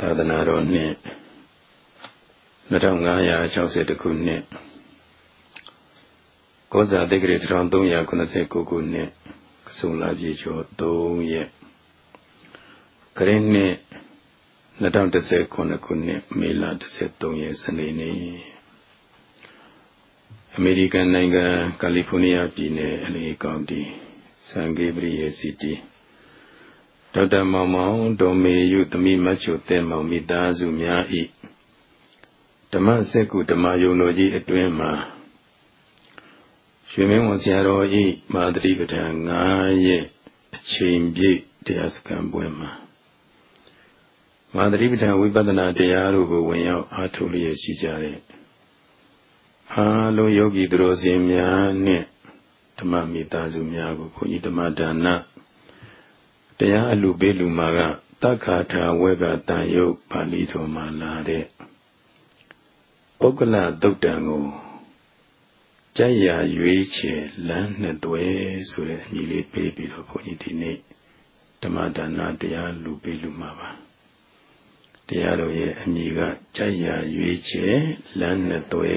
သာသနာတော်နှစ်2560ခုနှစ်ကောဇာတိဂရ1389ခုနှစ်ကဆုံလာပြေကျော်3ရက်ခရစ်နှစ်2019ခုနှစ်မေလ13ရက်စနေနေ့အမေရိကန်နိုင်ငံကယ်လီဖိုးနီးယားပြည်နယ်အလီကောင်တီဆန်ဂေဘရီယေစီတီ ဒေါက်တာမောင်မောင်ဒေါ်မေယုသမီးမချုတဲမောင်မိသားစုများဤဓမ္မစက္ကုဓမ္မယုံတော်ကြီးအတွင်းမှာရွှေမင်းဝန်ဆရာတော်ဤမာသတိပဋ္ဌာန်9ရက်အချိန်ပြည့်တရားစခန်းပွဲမှာမာသတိပဋ္ဌာန်ဝိပဿနာတရားတို့ကိုဝင်ရောက်အားထုတ်လျက်ရှိကြတဲ့အားလုံးယောဂီသူတော်စင်များနဲ့ဓမ္မမိသားစုများကိုဘုန်းကြီးဓမ္မဒါန တရားအလူပေးလူမာကတက္ခါထာဝေကတန်ယုတ်ပါဠိတော်မှာလာတဲ့ပုဂ္ဂလသုတ်တံကိုကြိုက်ရရွေးချယ်လမ်းနှစ်သွဲဆိုတဲ့အမည်လေးပေးပြီးတော့ဘုန်းကြီးဒီနေ့ဓမ္မဒါနတရားလူပေးလူမှာပါတရားတော်ရဲ့အမည်ကကြိုက်ရရွေးချယ်လမ်းနှစ်သွဲ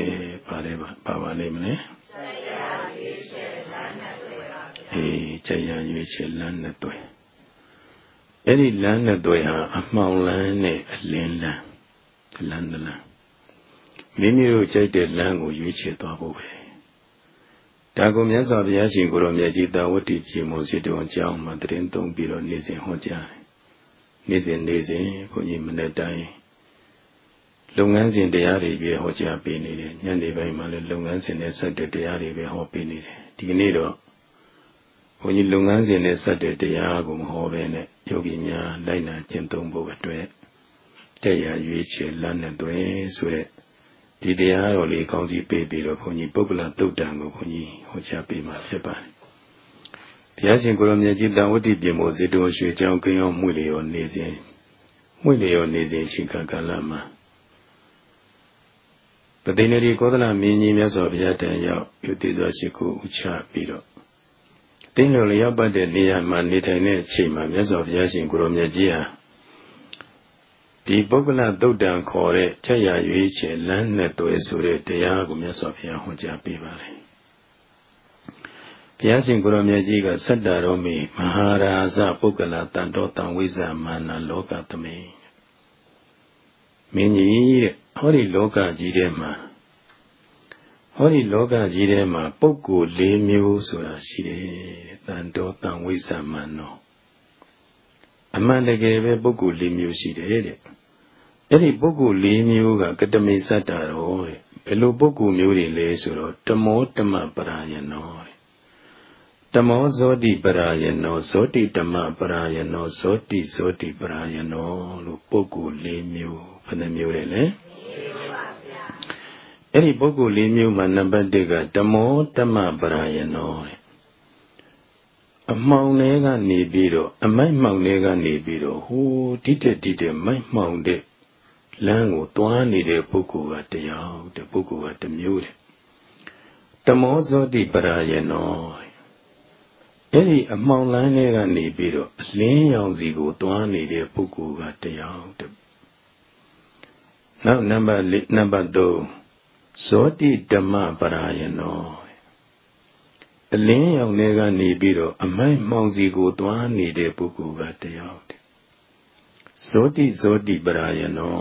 ပါတယ်ပါပါပါလိမ့်မလဲကြိုက်ရရွေးချယ်လမ်းနှစ်သွဲပါအေးကြိုက်ရရွေးချယ်လမ်းနှစ်သွဲ အဲ့ဒီလမ်းနဲ့တွေ့ဟာအမှောင်လမ်းနဲ့အလင်းလမ်းလမ်းလမ်းမိမိတို့ကြိုက်တဲ့လမ်းကိုရွေးချယ်သွားဖို့ပဲဒါကိုမြတ်စွာဘုရားရှင်ကိုရောမြတ်ကြီးတာဝတ္တိပြေမို့စီတော်အကြောင်းမှာတရင်သုံးပြီးတော့နေစဉ်ဟောကြားတယ်နေစဉ်နေစဉ်ဘုန်းကြီးမနေ့တိုင်းလုပ်ငန်းစဉ်တရားတွေပဲဟောကြားပေးနေတယ်ညနေပိုင်းမှာလည်းလုပ်ငန်းစဉ်နဲ့ဆက်တဲ့တရားတွေပဲဟောပေးနေတယ်ဒီကနေ့တော့ ဘုန်းကြီးလုပ်ငန်းစဉ်နဲ့ဆက်တဲ့တရားကိုမဟောဘဲနဲ့ယောဂီများလိုက်နာကျင့်သုံးဖို့အတွက်တဲ့ရရွေးချယ်လမ်းနဲ့တွင်ဆိုတဲ့ဒီတရားတော်လေးကောင်းစီပေးပြီးတော့ဘုန်းကြီးပုဂ္ဂလတုတ်တံကိုဘုန်းကြီးဟောကြားပေးမှာဖြစ်ပါတယ်။ဘုရားရှင်ကိုရမြတ်ကြီးတန်ဝတိပြင်မို့ဇေတဝရွှေကြောင်းကင်းအောင်မှုလေရောနေစဉ်မှုလေရောနေစဉ်ချိန်ကာလမှာပသိနေရီကောသလမင်းကြီးမြတ်စွာဘုရားတန်ရောက်ယုတိစွာရှိကိုဥချပြီးတော့ တင်းတော်လျောက်ပတ်တဲ့နေရာမှာနေထိုင်တဲ့အချိန်မှာမြတ်စွာဘုရားရှင်ကိုရောမြတ်ကြီးဟာဒီပုဂ္ဂလသုတ်တံခေါ်တဲ့ချက်ရရွေးချယ်လမ်းနဲ့တွေ့ဆိုတဲ့တရားကိုမြတ်စွာဘုရားဟောကြားပေးပါတယ်။ဘုရားရှင်ကိုရောမြတ်ကြီးကသတ္တရောမိမဟာရာဇပုဂ္ဂလတန်တော်တံဝိဇာမာနလောကသမိမင်းကြီးတဲ့ဟောဒီလောကကြီးထဲမှာ ဟောဒီလောကကြီးထဲမှာပုဂ္ဂိုလ်၄မျိုးဆိုတာရှိတယ်တန်တော်တန်ဝိသမန်တော်အမှန်တကယ်ပဲပုဂ္ဂိုလ်၄မျိုးရှိတယ်တဲ့အဲ့ဒီပုဂ္ဂိုလ်၄မျိုးကကတမိစတ္တာတော်တဲ့ဘယ်လိုပုဂ္ဂိုလ်မျိုးတွေလဲဆိုတော့တမောတမပရာယနောတဲ့တမောဇောတိပရာယနောဇောတိတမပရာယနောဇောတိဇောတိပရာယနောလို့ပုဂ္ဂိုလ်၄မျိုးဘယ်နှမျိုးလဲလဲ အဲ့ဒီပုဂ္ဂိုလ်လေးမျိုးမှာနံပါတ်1ကဓမ္မောတမပရာယနောအမှောင်တွေကနေပြီးတော့အမိုက်မှောင်တွေကနေပြီးတော့ဟိုတိတက်တိတက်မိုက်မှောင်တဲ့လမ်းကိုတွားနေတဲ့ပုဂ္ဂိုလ်ကတရားတဲ့ပုဂ္ဂိုလ်ကတစ်မျိုးတဲ့တမောဇောတိပရာယနောအဲ့ဒီအမှောင်လမ်းတွေကနေပြီးတော့အလင်းရောင်စီကိုတွားနေတဲ့ပုဂ္ဂိုလ်ကတရားတဲ့နောက်နံပါတ်၄နံပါတ်3 ဇောတိဓမ္မပရာယနောအလင်းရောင်တွေကနေပြီးတော့အမိုက်မှောင်စီကိုတွားနေတဲ့ပုဂ္ဂိုလ်ကတယောက်တည်းဇောတိဇောတိပရာယနော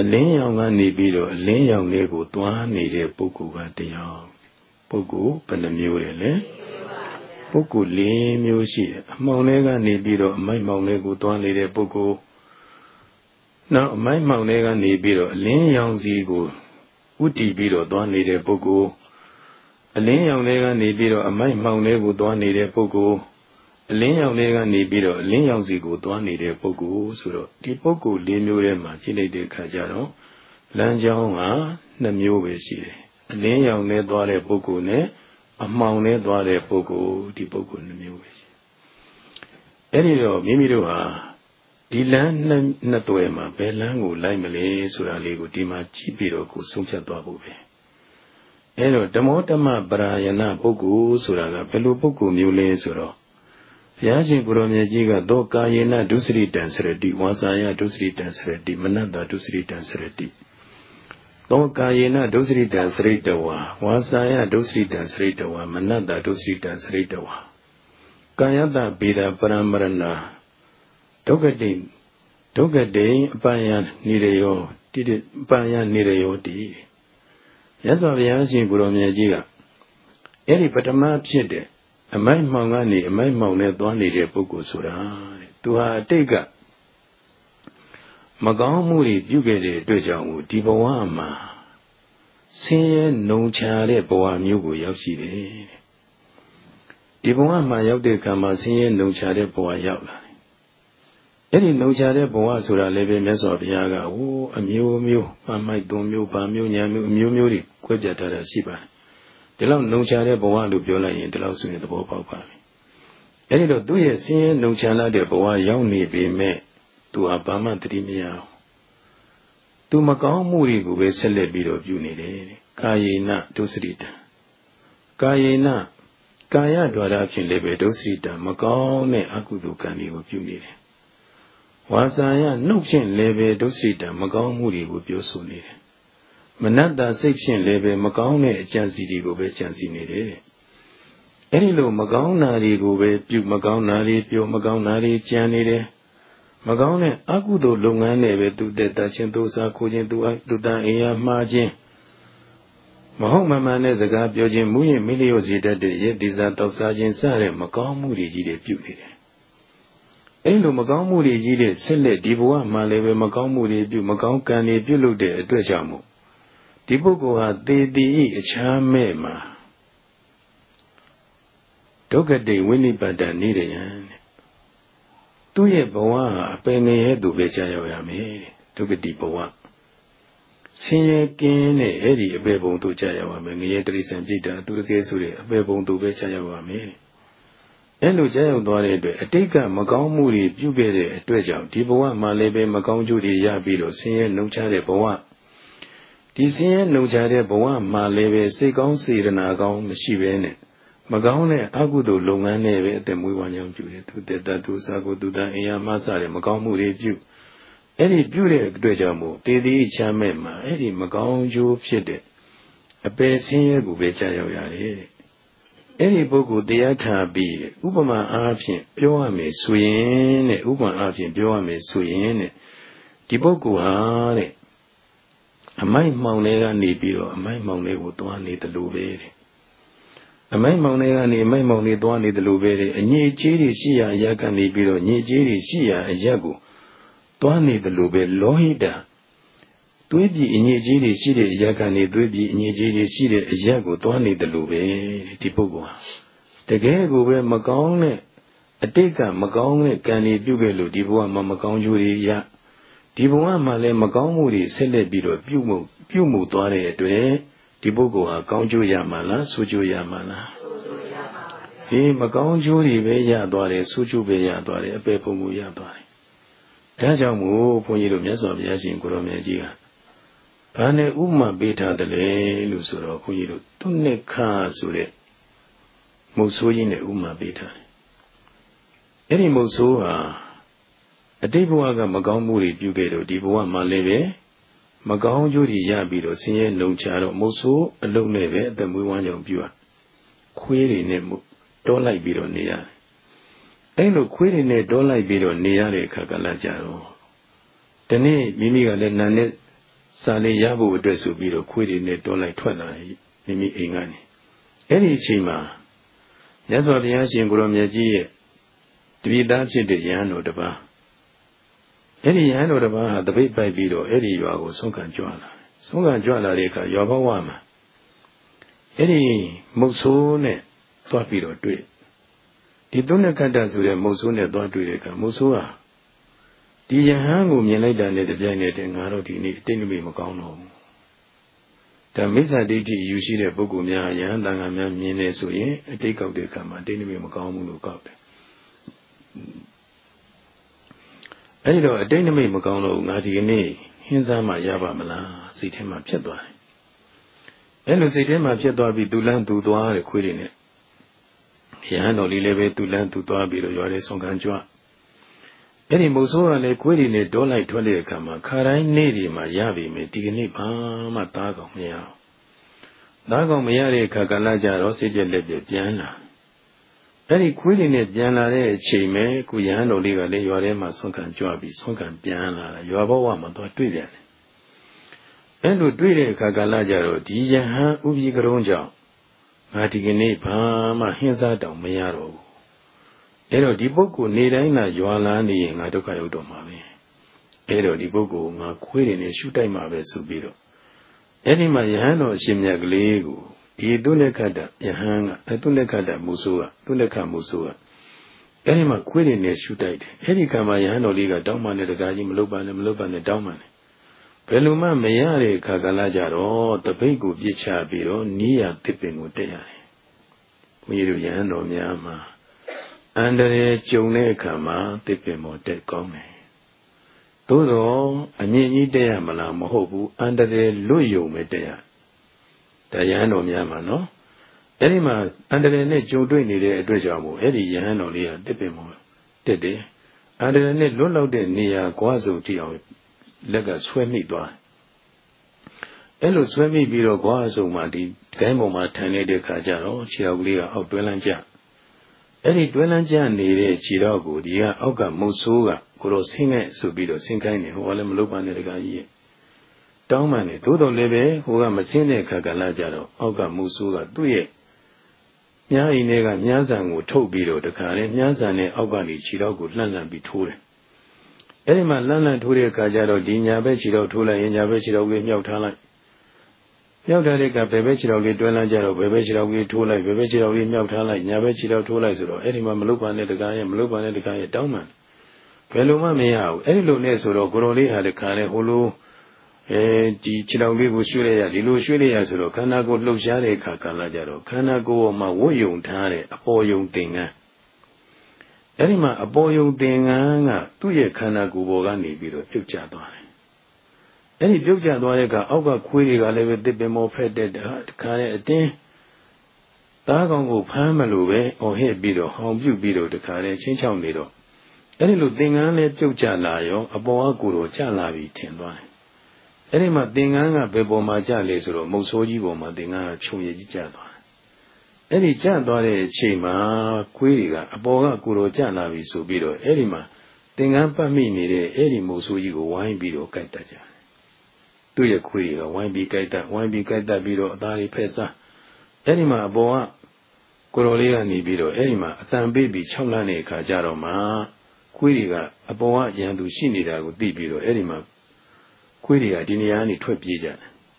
အလင်းရောင်ကနေပြီးတော့အလင်းရောင်လေးကိုတွားနေတဲ့ပုဂ္ဂိုလ်ကတယောက်ပုဂ္ဂိုလ်ဘယ်နှမျိုးလဲလဲပုဂ္ဂိုလ်၄မျိုးရှိတယ်အမှောင်လေးကနေပြီးတော့အမိုက်မှောင်လေးကိုတွားနေတဲ့ပုဂ္ဂိုလ်နောက်အမိုက်မှောင်လေးကနေပြီးတော့အလင်းရောင်စီကို ဥတည်ပြီးတော့သွားနေတဲ့ပုဂ္ဂိုလ်အလင်းရောင်တွေကနေပြီးတော့အမိုက်မှောင်တွေကိုသွားနေတဲ့ပုဂ္ဂိုလ်အလင်းရောင်တွေကနေပြီးတော့အလင်းရောင်စီကိုသွားနေတဲ့ပုဂ္ဂိုလ်ဆိုတော့ဒီပုဂ္ဂိုလ်၄မျိုးထဲမှာကြည့်လိုက်တဲ့အခါကျတော့လမ်းကြောင်းက2မျိုးပဲရှိတယ်အလင်းရောင်နဲ့သွားတဲ့ပုဂ္ဂိုလ်နဲ့အမှောင်နဲ့သွားတဲ့ပုဂ္ဂိုလ်ဒီပုဂ္ဂိုလ်2မျိုးပဲရှိအဲ့ဒီတော့မိမိတို့ဟာ ဒီလမ်းနှစ်သွဲမှာဘယ်လမ်းကိုလိုက်မလဲဆိုတာလေးကိုဒီမှာကြည့်ပြီးတော့ကိုဆုံးဖြတ်သွားဖို့ပဲအဲတော့ဓမ္မောဓမ္မပရာယနာပုဂ္ဂိုလ်ဆိုတာကဘယ်လိုပုဂ္ဂိုလ်မျိုးလဲဆိုတော့ဘုရားရှင်ကိုရောမြတ်ကြီးကသောကာယေနဒုစရိတံစရတိဝါစာယဒုစရိတံစရတိမနတ္တဒုစရိတံစရတိသောကာယေနဒုစရိတံစရိတဝါဝါစာယဒုစရိတံစရိတဝါမနတ္တဒုစရိတံစရိတဝါကာယတဗေဒပရမရဏ ဒုက္ကတိဒုက္ကတိအပယနိရယောတိတိအပယနိရယောတိရသော်ဘုရားရှင်ကိုရောမြတ်ကြီးကအဲ့ဒီပထမဖြစ်တဲ့အမိုက်မှောင်ကနေအမိုက်မှောင်နဲ့သွားနေတဲ့ပုဂ္ဂိုလ်ဆိုတာတဲ့သူဟာအတိတ်ကမကောင်းမှုတွေပြုခဲ့တဲ့အတွက်ကြောင့်ဒီဘဝမှာဆင်းရဲနှုံချတဲ့ဘဝမျိုးကိုရောက်ရှိတယ်ဒီဘဝမှာရောက်တဲ့အခါမှာဆင်းရဲနှုံချတဲ့ဘဝရောက်လာတယ် အဲ့ဒီလုံချတဲ့ဘဝဆိုတာလည်းပဲမြတ်စွာဘုရားကဟိုအမျိုးမျိုးမှမိုက်သုံးမျိုးပါမျိုးညာမျိုးအမျိုးမျိုးတွေကွဲပြားထားတာရှိပါတယ်ဒီလောက်လုံချတဲ့ဘဝလို့ပြောလိုက်ရင်ဒီလောက်ဆိုရင်သဘောပေါက်ပါပြီအဲ့ဒီတော့သူ့ရဲ့ဆင်းရဲလုံချလာတဲ့ဘဝရောက်နေပေမဲ့သူဟာဘာမှတတိမရအောင်သူမကောင်းမှုတွေကိုပဲဆက်လက်ပြီးတော့ပြုနေတယ်ကာယေနဒုစရိတံကာယေနကာယဒွါရဖြင့်လည်းပဲဒုစရိတံမကောင်းတဲ့အကုသိုလ်ကံတွေကိုပြုနေတယ် ဝါစာယနှုတ်ဖြင့်လည်းပဲဒုစရိတံမကောင်းမှုတွေကိုပြောဆိုနေတယ်မနတ္တစိတ်ဖြင့်လည်းပဲမကောင်းတဲ့အကြံစီတွေကိုပဲကြံစီနေတယ်အဲ့ဒီလိုမကောင်းတာတွေကိုပဲပြုမကောင်းတာတွေပြောမကောင်းတာတွေကြံနေတယ်မကောင်းတဲ့အကုသိုလ်လုပ်ငန်းနဲ့ပဲသူတက်တာချင်းသူစားခိုးခြင်းသူအသူတန်အင်ရမှားခြင်းမဟုတ်မမှန်တဲ့စကားပြောခြင်းမူရင်မိလျော့စေတတ်တဲ့ရဲ့ဒီစားတောက်စားခြင်းစတဲ့မကောင်းမှုတွေကြီးတွေပြုနေတယ် အဲ့လိုမကောင်းမှုတွေကြီးတဲ့ဆက်လက်ဒီဘဝမှာလည်းပဲမကောင်းမှုတွေပြုမကောင်းကံတွေပြုလုပ်တဲ့အတွက်ကြောင့်မို့ဒီပုဂ္ဂိုလ်ဟာသေတိဤအချမ်းမဲ့မှာဒုက္ခတိဝိနိပါဒနေရယံသူ့ရဲ့ဘဝဟာအပင်ငယ်ရဲ့သူပဲကြာရောက်ရမယ်ဒုက္ခတိဘဝဆင်းရဲကင်းတဲ့အဲ့ဒီအပေပုံသူကြာရောက်ရမယ်ငရဲတရိษံပြိတ္တာသူတကယ်ဆိုတဲ့အပေပုံသူပဲကြာရောက်ရမယ် အဲ့လိုကြာရောက်သွားတဲ့အတွက်အတိတ်ကမကောင်းမှုတွေပြုခဲ့တဲ့အတွက်ကြောင့်ဒီဘဝမှာလည်းပဲမကောင်းကျိုးတွေရပြီးတော့ဆင်းရဲနှုံချတဲ့ဘဝဒီစင်းရဲနှုံချတဲ့ဘဝမှာလည်းပဲစိတ်ကောင်းစေရနာကောင်းမရှိဘဲနဲ့မကောင်းတဲ့အကုသိုလ်လုပ်ငန်းနဲ့ပဲအသက်မွေးဝမ်းကြောင်းပြုတယ်သူတက်တသူစာကိုသူတန်အင်ယာမဆတဲ့မကောင်းမှုတွေပြုအဲ့ဒီပြုတဲ့အတွက်ကြောင့်မို့တည်တည်ချမ်းမဲ့မှာအဲ့ဒီမကောင်းကျိုးဖြစ်တဲ့အပယ်ဆင်းရဲကိုပဲကြာရောက်ရတယ် အဲ့ဒီပုဂ္ဂိုလ်တရားခံပြီးဥပမာအားဖြင့်ပြောရမယ်ဆိုရင်တဲ့ဥပမာအားဖြင့်ပြောရမယ်ဆိုရင်တဲ့ဒီပုဂ္ဂိုလ်ဟာတဲ့အမိုက်မှောင်တွေကနေပြီးတော့အမိုက်မှောင်တွေကိုသွားနေတယ်လို့ပဲတဲ့အမိုက်မှောင်တွေကနေအမိုက်မှောင်တွေသွားနေတယ်လို့ပဲတဲ့အညစ်အကြေးတွေရှိရာအရက်ကနေပြီးတော့ညစ်အကြေးတွေရှိရာအရက်ကိုသွားနေတယ်လို့ပဲလောဟိတ သွေးပြည်အညစ်အကြေးတွေရှိတဲ့အရက်ကနေသွေးပြည်အညစ်အကြေးတွေရှိတဲ့အရက်ကိုသွားနေတယ်လို့ပဲဒီပုဂ္ဂိုလ်ဟာတကယ်ကိုပဲမကောင်းတဲ့အတိတ်ကမကောင်းတဲ့ကံတွေပြုခဲ့လို့ဒီဘဝမှာမကောင်းကျိုးတွေရဒီဘဝမှာလည်းမကောင်းမှုတွေဆက်လက်ပြီးတော့ပြုမှုပြုမှုသွားတဲ့အတွက်ဒီပုဂ္ဂိုလ်ဟာကောင်းကျိုးရမှာလားဆိုးကျိုးရမှာလားဟေးမကောင်းကျိုးတွေပဲရသွားတယ်ဆိုးကျိုးပဲရသွားတယ်အပေပုံမှုရသွားတယ်ဒါကြောင့်မို့ဘုန်းကြီးတို့မြတ်စွာဘုရားရှင်ကိုရောမြတ်ကြီးက ဘာနဲ့ဥမာပေးထားတယ်လဲလို့ဆိုတော့ဘုန်းကြီးတို့သူနှစ်ခါဆိုတဲ့မုတ်ဆိုးကြီးနဲ့ဥမာပေးထားတယ်အဲ့ဒီမုတ်ဆိုးဟာအတိတ်ဘဝကမကောင်းမှုတွေပြုခဲ့တော့ဒီဘဝမှာလည်းပဲမကောင်းကျိုးတွေရပြီးတော့ဆင်းရဲနှုံချတော့မုတ်ဆိုးအလုံးနဲ့ပဲအသက်မွေးဝမ်းကြောင်ပြုရခွေးတွေနဲ့တောလိုက်ပြီးတော့နေရတယ်အဲ့လိုခွေးတွေနဲ့တောလိုက်ပြီးတော့နေရတဲ့အခါကလည်းကြတော့ဒီနေ့မိမိကလည်းနာနဲ့ စာလေးရဖို့အတွက်ဆိုပြီးတော့ခွေးတွေနဲ့တောလိုက်ထွက်လာမိမိအိမ်ကနေအဲ့ဒီအချိန်မှာမြတ်စွာဘုရားရှင်ကိုရောမြတ်ကြီးရဲ့တပိသားဖြစ်တဲ့ယဟန်တော်တစ်ပါးအဲ့ဒီယဟန်တော်တစ်ပါးဟာတပိတ်ပိုက်ပြီးတော့အဲ့ဒီရွာကိုဆုံးခံကြွလာဆုံးခံကြွလာတဲ့အခါရွာဘဝမှာအဲ့ဒီမုတ်ဆိုးနဲ့တွားပြီးတော့တွေ့ဒီသုံးနဲ့ကတ္တဆိုတဲ့မုတ်ဆိုးနဲ့တွားတွေ့တဲ့အခါမုတ်ဆိုးဟာ ဒီယဟန်ကိုမြင်လိုက်တာနဲ့တပြိုင်နက်တည်းငါတို့ဒီနေ့တိတ်နမိမကောင်းတော့ဘူးဒါမိစ္ဆာဒိဋ္ဌိယူရှိတဲ့ပုဂ္ဂိုလ်များယဟန်တန်ခါများမြင်နေဆိုရင်အတိတ်ကောက်တဲ့အခါမှာတိတ်နမိမကောင်းဘူးလို့ကောက်တယ်အဲ့ဒီတော့အတိတ်နမိတ်မကောင်းလို့ငါဒီကနေ့ဟင်းစားမှရပါမလားစိတ်ထဲမှာဖြစ်သွားတယ်အဲ့လိုစိတ်ထဲမှာဖြစ်သွားပြီးသူလန်းသူသွားတဲ့ခွေးတွေနဲ့ရဟန်းတော်လေးလည်းပဲသူလန်းသူသွားပြီးတော့ရွာလေးဆုံးခံကြွ အဲ့ဒီမုတ်ဆိုးကလည်းခွေးတွေနဲ့တောလိုက်ထွက်တဲ့အခါမှာခါတိုင်းနေ့တွေမှာရပြီမယ်ဒီကနေ့ဘာမှသားကောင်မရအောင်သားကောင်မရတဲ့အခါကလည်းကြတော့စိတ်ပြက်လက်ပြက်ပြန်လာအဲ့ဒီခွေးတွေနဲ့ပြန်လာတဲ့အချိန်ပဲကုရဟန်းတော်လေးကလည်းရွာထဲမှာဆုံးခံကြွပြီးဆုံးခံပြန်လာတာရွာဘဝမှာတော့တွေ့ပြန်တယ်အဲ့လိုတွေ့တဲ့အခါကလည်းကြတော့ဒီယဟန်ဥပိကရုံးကြောင့်ငါဒီကနေ့ဘာမှဟင်းစားတောင်မရတော့ဘူး အဲ့တော့ဒီပုဂ္ဂိုလ်နေတိုင်းသာရွာလန်းနေရင်ငါဒုက္ခရောက်တော့မှာပဲအဲ့တော့ဒီပုဂ္ဂိုလ်ငါခွေးတွေနဲ့ရှုတိုက်မှာပဲဆိုပြီးတော့အဲ့ဒီမှာယဟန်တော်အရှင်မြတ်ကလေးကိုဒီသူလက်ခတ်တာယဟန်ကသူလက်ခတ်တာမူဆိုးကသူလက်ခတ်မူဆိုးကအဲ့ဒီမှာခွေးတွေနဲ့ရှုတိုက်တယ်အဲ့ဒီကံမှာယဟန်တော်လေးကတောင်းပန်တဲ့တကားကြီးမလုပ်ပါနဲ့မလုပ်ပါနဲ့တောင်းပန်တယ်ဘယ်လိုမှမရတဲ့အခါကလာကြတော့တပိတ်ကိုပြစ်ချပြီးတော့နီးရတစ်ပင်ကိုတက်ရတယ်ဘုန်းကြီးတို့ယဟန်တော်များမှာ အန္တရာယ်ကြုံတဲ့အခါမှာတစ်ပင်ပေါ်တက်ကောင်းတယ်သို့တော့အမြင့်ကြီးတက်ရမလားမဟုတ်ဘူးအန္တရာယ်လွတ်ယုံပဲတက်ရတရားတော်များမှာနော်အဲ့ဒီမှာအန္တရာယ်နဲ့ကြုံတွေ့နေတဲ့အတွက်ကြောင့်မို့အဲ့ဒီယဟန်တော်လေးကတစ်ပင်ပေါ်တက်တယ်အန္တရာယ်နဲ့လွတ်လောက်တဲ့နေရာကွာစုကြည့်အောင်လက်ကဆွဲမိသွားအဲ့လိုဆွဲမိပြီးတော့ကွာစုံမှာဒီဒိုင်းပေါ်မှာထိုင်နေတဲ့ခါကျတော့ခြေတော်ကလေးကအောက်တွဲလန်းကြ အဲ့ဒီတွဲလန်းကြနေတဲ့ခြေတော်ကိုဒီကအောက်ကမုတ်ဆိုးကကိုတော့ဆင်းခဲ့ဆိုပြီးတော့ဆင်းခိုင်းနေဟိုကလည်းမလုပ်ပါနဲ့တခါကြီးရဲ့တောင်းပန်နေသို့တော်လည်းပဲဟိုကမဆင်းတဲ့ခါကလာကြတော့အောက်ကမုတ်ဆိုးကသူ့ရဲ့မြားအိမ်ထဲကမြားဆန်ကိုထုတ်ပြီးတော့တခါလေမြားဆန်နဲ့အောက်ကနေခြေတော်ကိုလှန့်လှန့်ပြီးထိုးတယ်အဲ့ဒီမှာလှမ်းလှမ်းထိုးတဲ့အခါကျတော့ဒီညာဘက်ခြေတော်ထိုးလိုက်ရင်ညာဘက်ခြေတော်လေးမြောက်ထားလိုက် မြောက်ထားတဲ့ကဘယ်ဘက်ခြေတော်လေးတွဲလန်းကြတော့ဘယ်ဘက်ခြေတော်လေးထိုးလိုက်ဘယ်ဘက်ခြေတော်လေးမြောက်ထားလိုက်ညာဘက်ခြေတော်ထိုးလိုက်ဆိုတော့အဲ့ဒီမှာမလုတ်ပါနဲ့တကားရဲ့မလုတ်ပါနဲ့တကားရဲ့တောင်းမှန်ဘယ်လိုမှမရဘူးအဲ့ဒီလိုနဲ့ဆိုတော့ကိုရိုလေးဟာတခါလေဟိုလိုအဲဒီခြေတော်လေးကိုရွှေ့လိုက်ရဒီလိုရွှေ့လိုက်ရဆိုတော့ခန္ဓာကိုယ်လှုပ်ရှားတဲ့အခါကလာကြတော့ခန္ဓာကိုယ်မှာဝတ်ယုံထားတဲ့အပေါ်ယုံသင်္ကန်းအဲ့ဒီမှာအပေါ်ယုံသင်္ကန်းကသူ့ရဲ့ခန္ဓာကိုယ်ပေါ်ကနေပြီးတော့ပြုတ်ကျသွားတယ်။ အဲ့ဒီပြုတ်ကျသွားတဲ့ကအောက်ကခွေးတွေကလည်းပဲတစ်ပင်မောဖက်တဲ့တခါနဲ့အတင်းသားကောင်ကိုဖမ်းမလို့ပဲအော်ဟစ်ပြီးတော့ဟောင်ပြုတ်ပြီးတော့တခါနဲ့ချင်းချောက်နေတော့အဲ့ဒီလိုသင်္ကန်းလည်းပြုတ်ကျလာရောအပေါ်အကူတော့ကျလာပြီထင်သွားတယ်။အဲ့ဒီမှာသင်္ကန်းကဘယ်ပေါ်မှာကျလဲဆိုတော့မုတ်ဆိုးကြီးပေါ်မှာသင်္ကန်းကခြုံရည်ကြီးကျသွားအဲ့ဒီကြသွားတဲ့အချိန်မှာခွေးတွေကအပေါ်ကကိုလိုကြလာပြီဆိုပြီးတော့အဲ့ဒီမှာသင်္ကန်းပတ်မိနေတဲ့အဲ့ဒီမိုးဆိုးကြီးကိုဝိုင်းပြီးတော့ကြိုက်တတ်ကြတယ်။ သူ့ရဲ့ခွေးတွေကဝိုင်းပြီးကြိုက်တတ်ဝိုင်းပြီးကြိုက်တတ်ပြီးတော့အသားတွေဖက်စားအဲ့ဒီမှာအပေါ်ကကိုလိုလေးကနေပြီးတော့အဲ့ဒီမှာအတန်ပေးပြီး၆လမ်းတဲ့အခါကျတော့မှခွေးတွေကအပေါ်ကရန်သူရှိနေတာကိုသိပြီးတော့အဲ့ဒီမှာခွေးတွေကဒီနေရာကနေထွက်ပြေးကြတယ်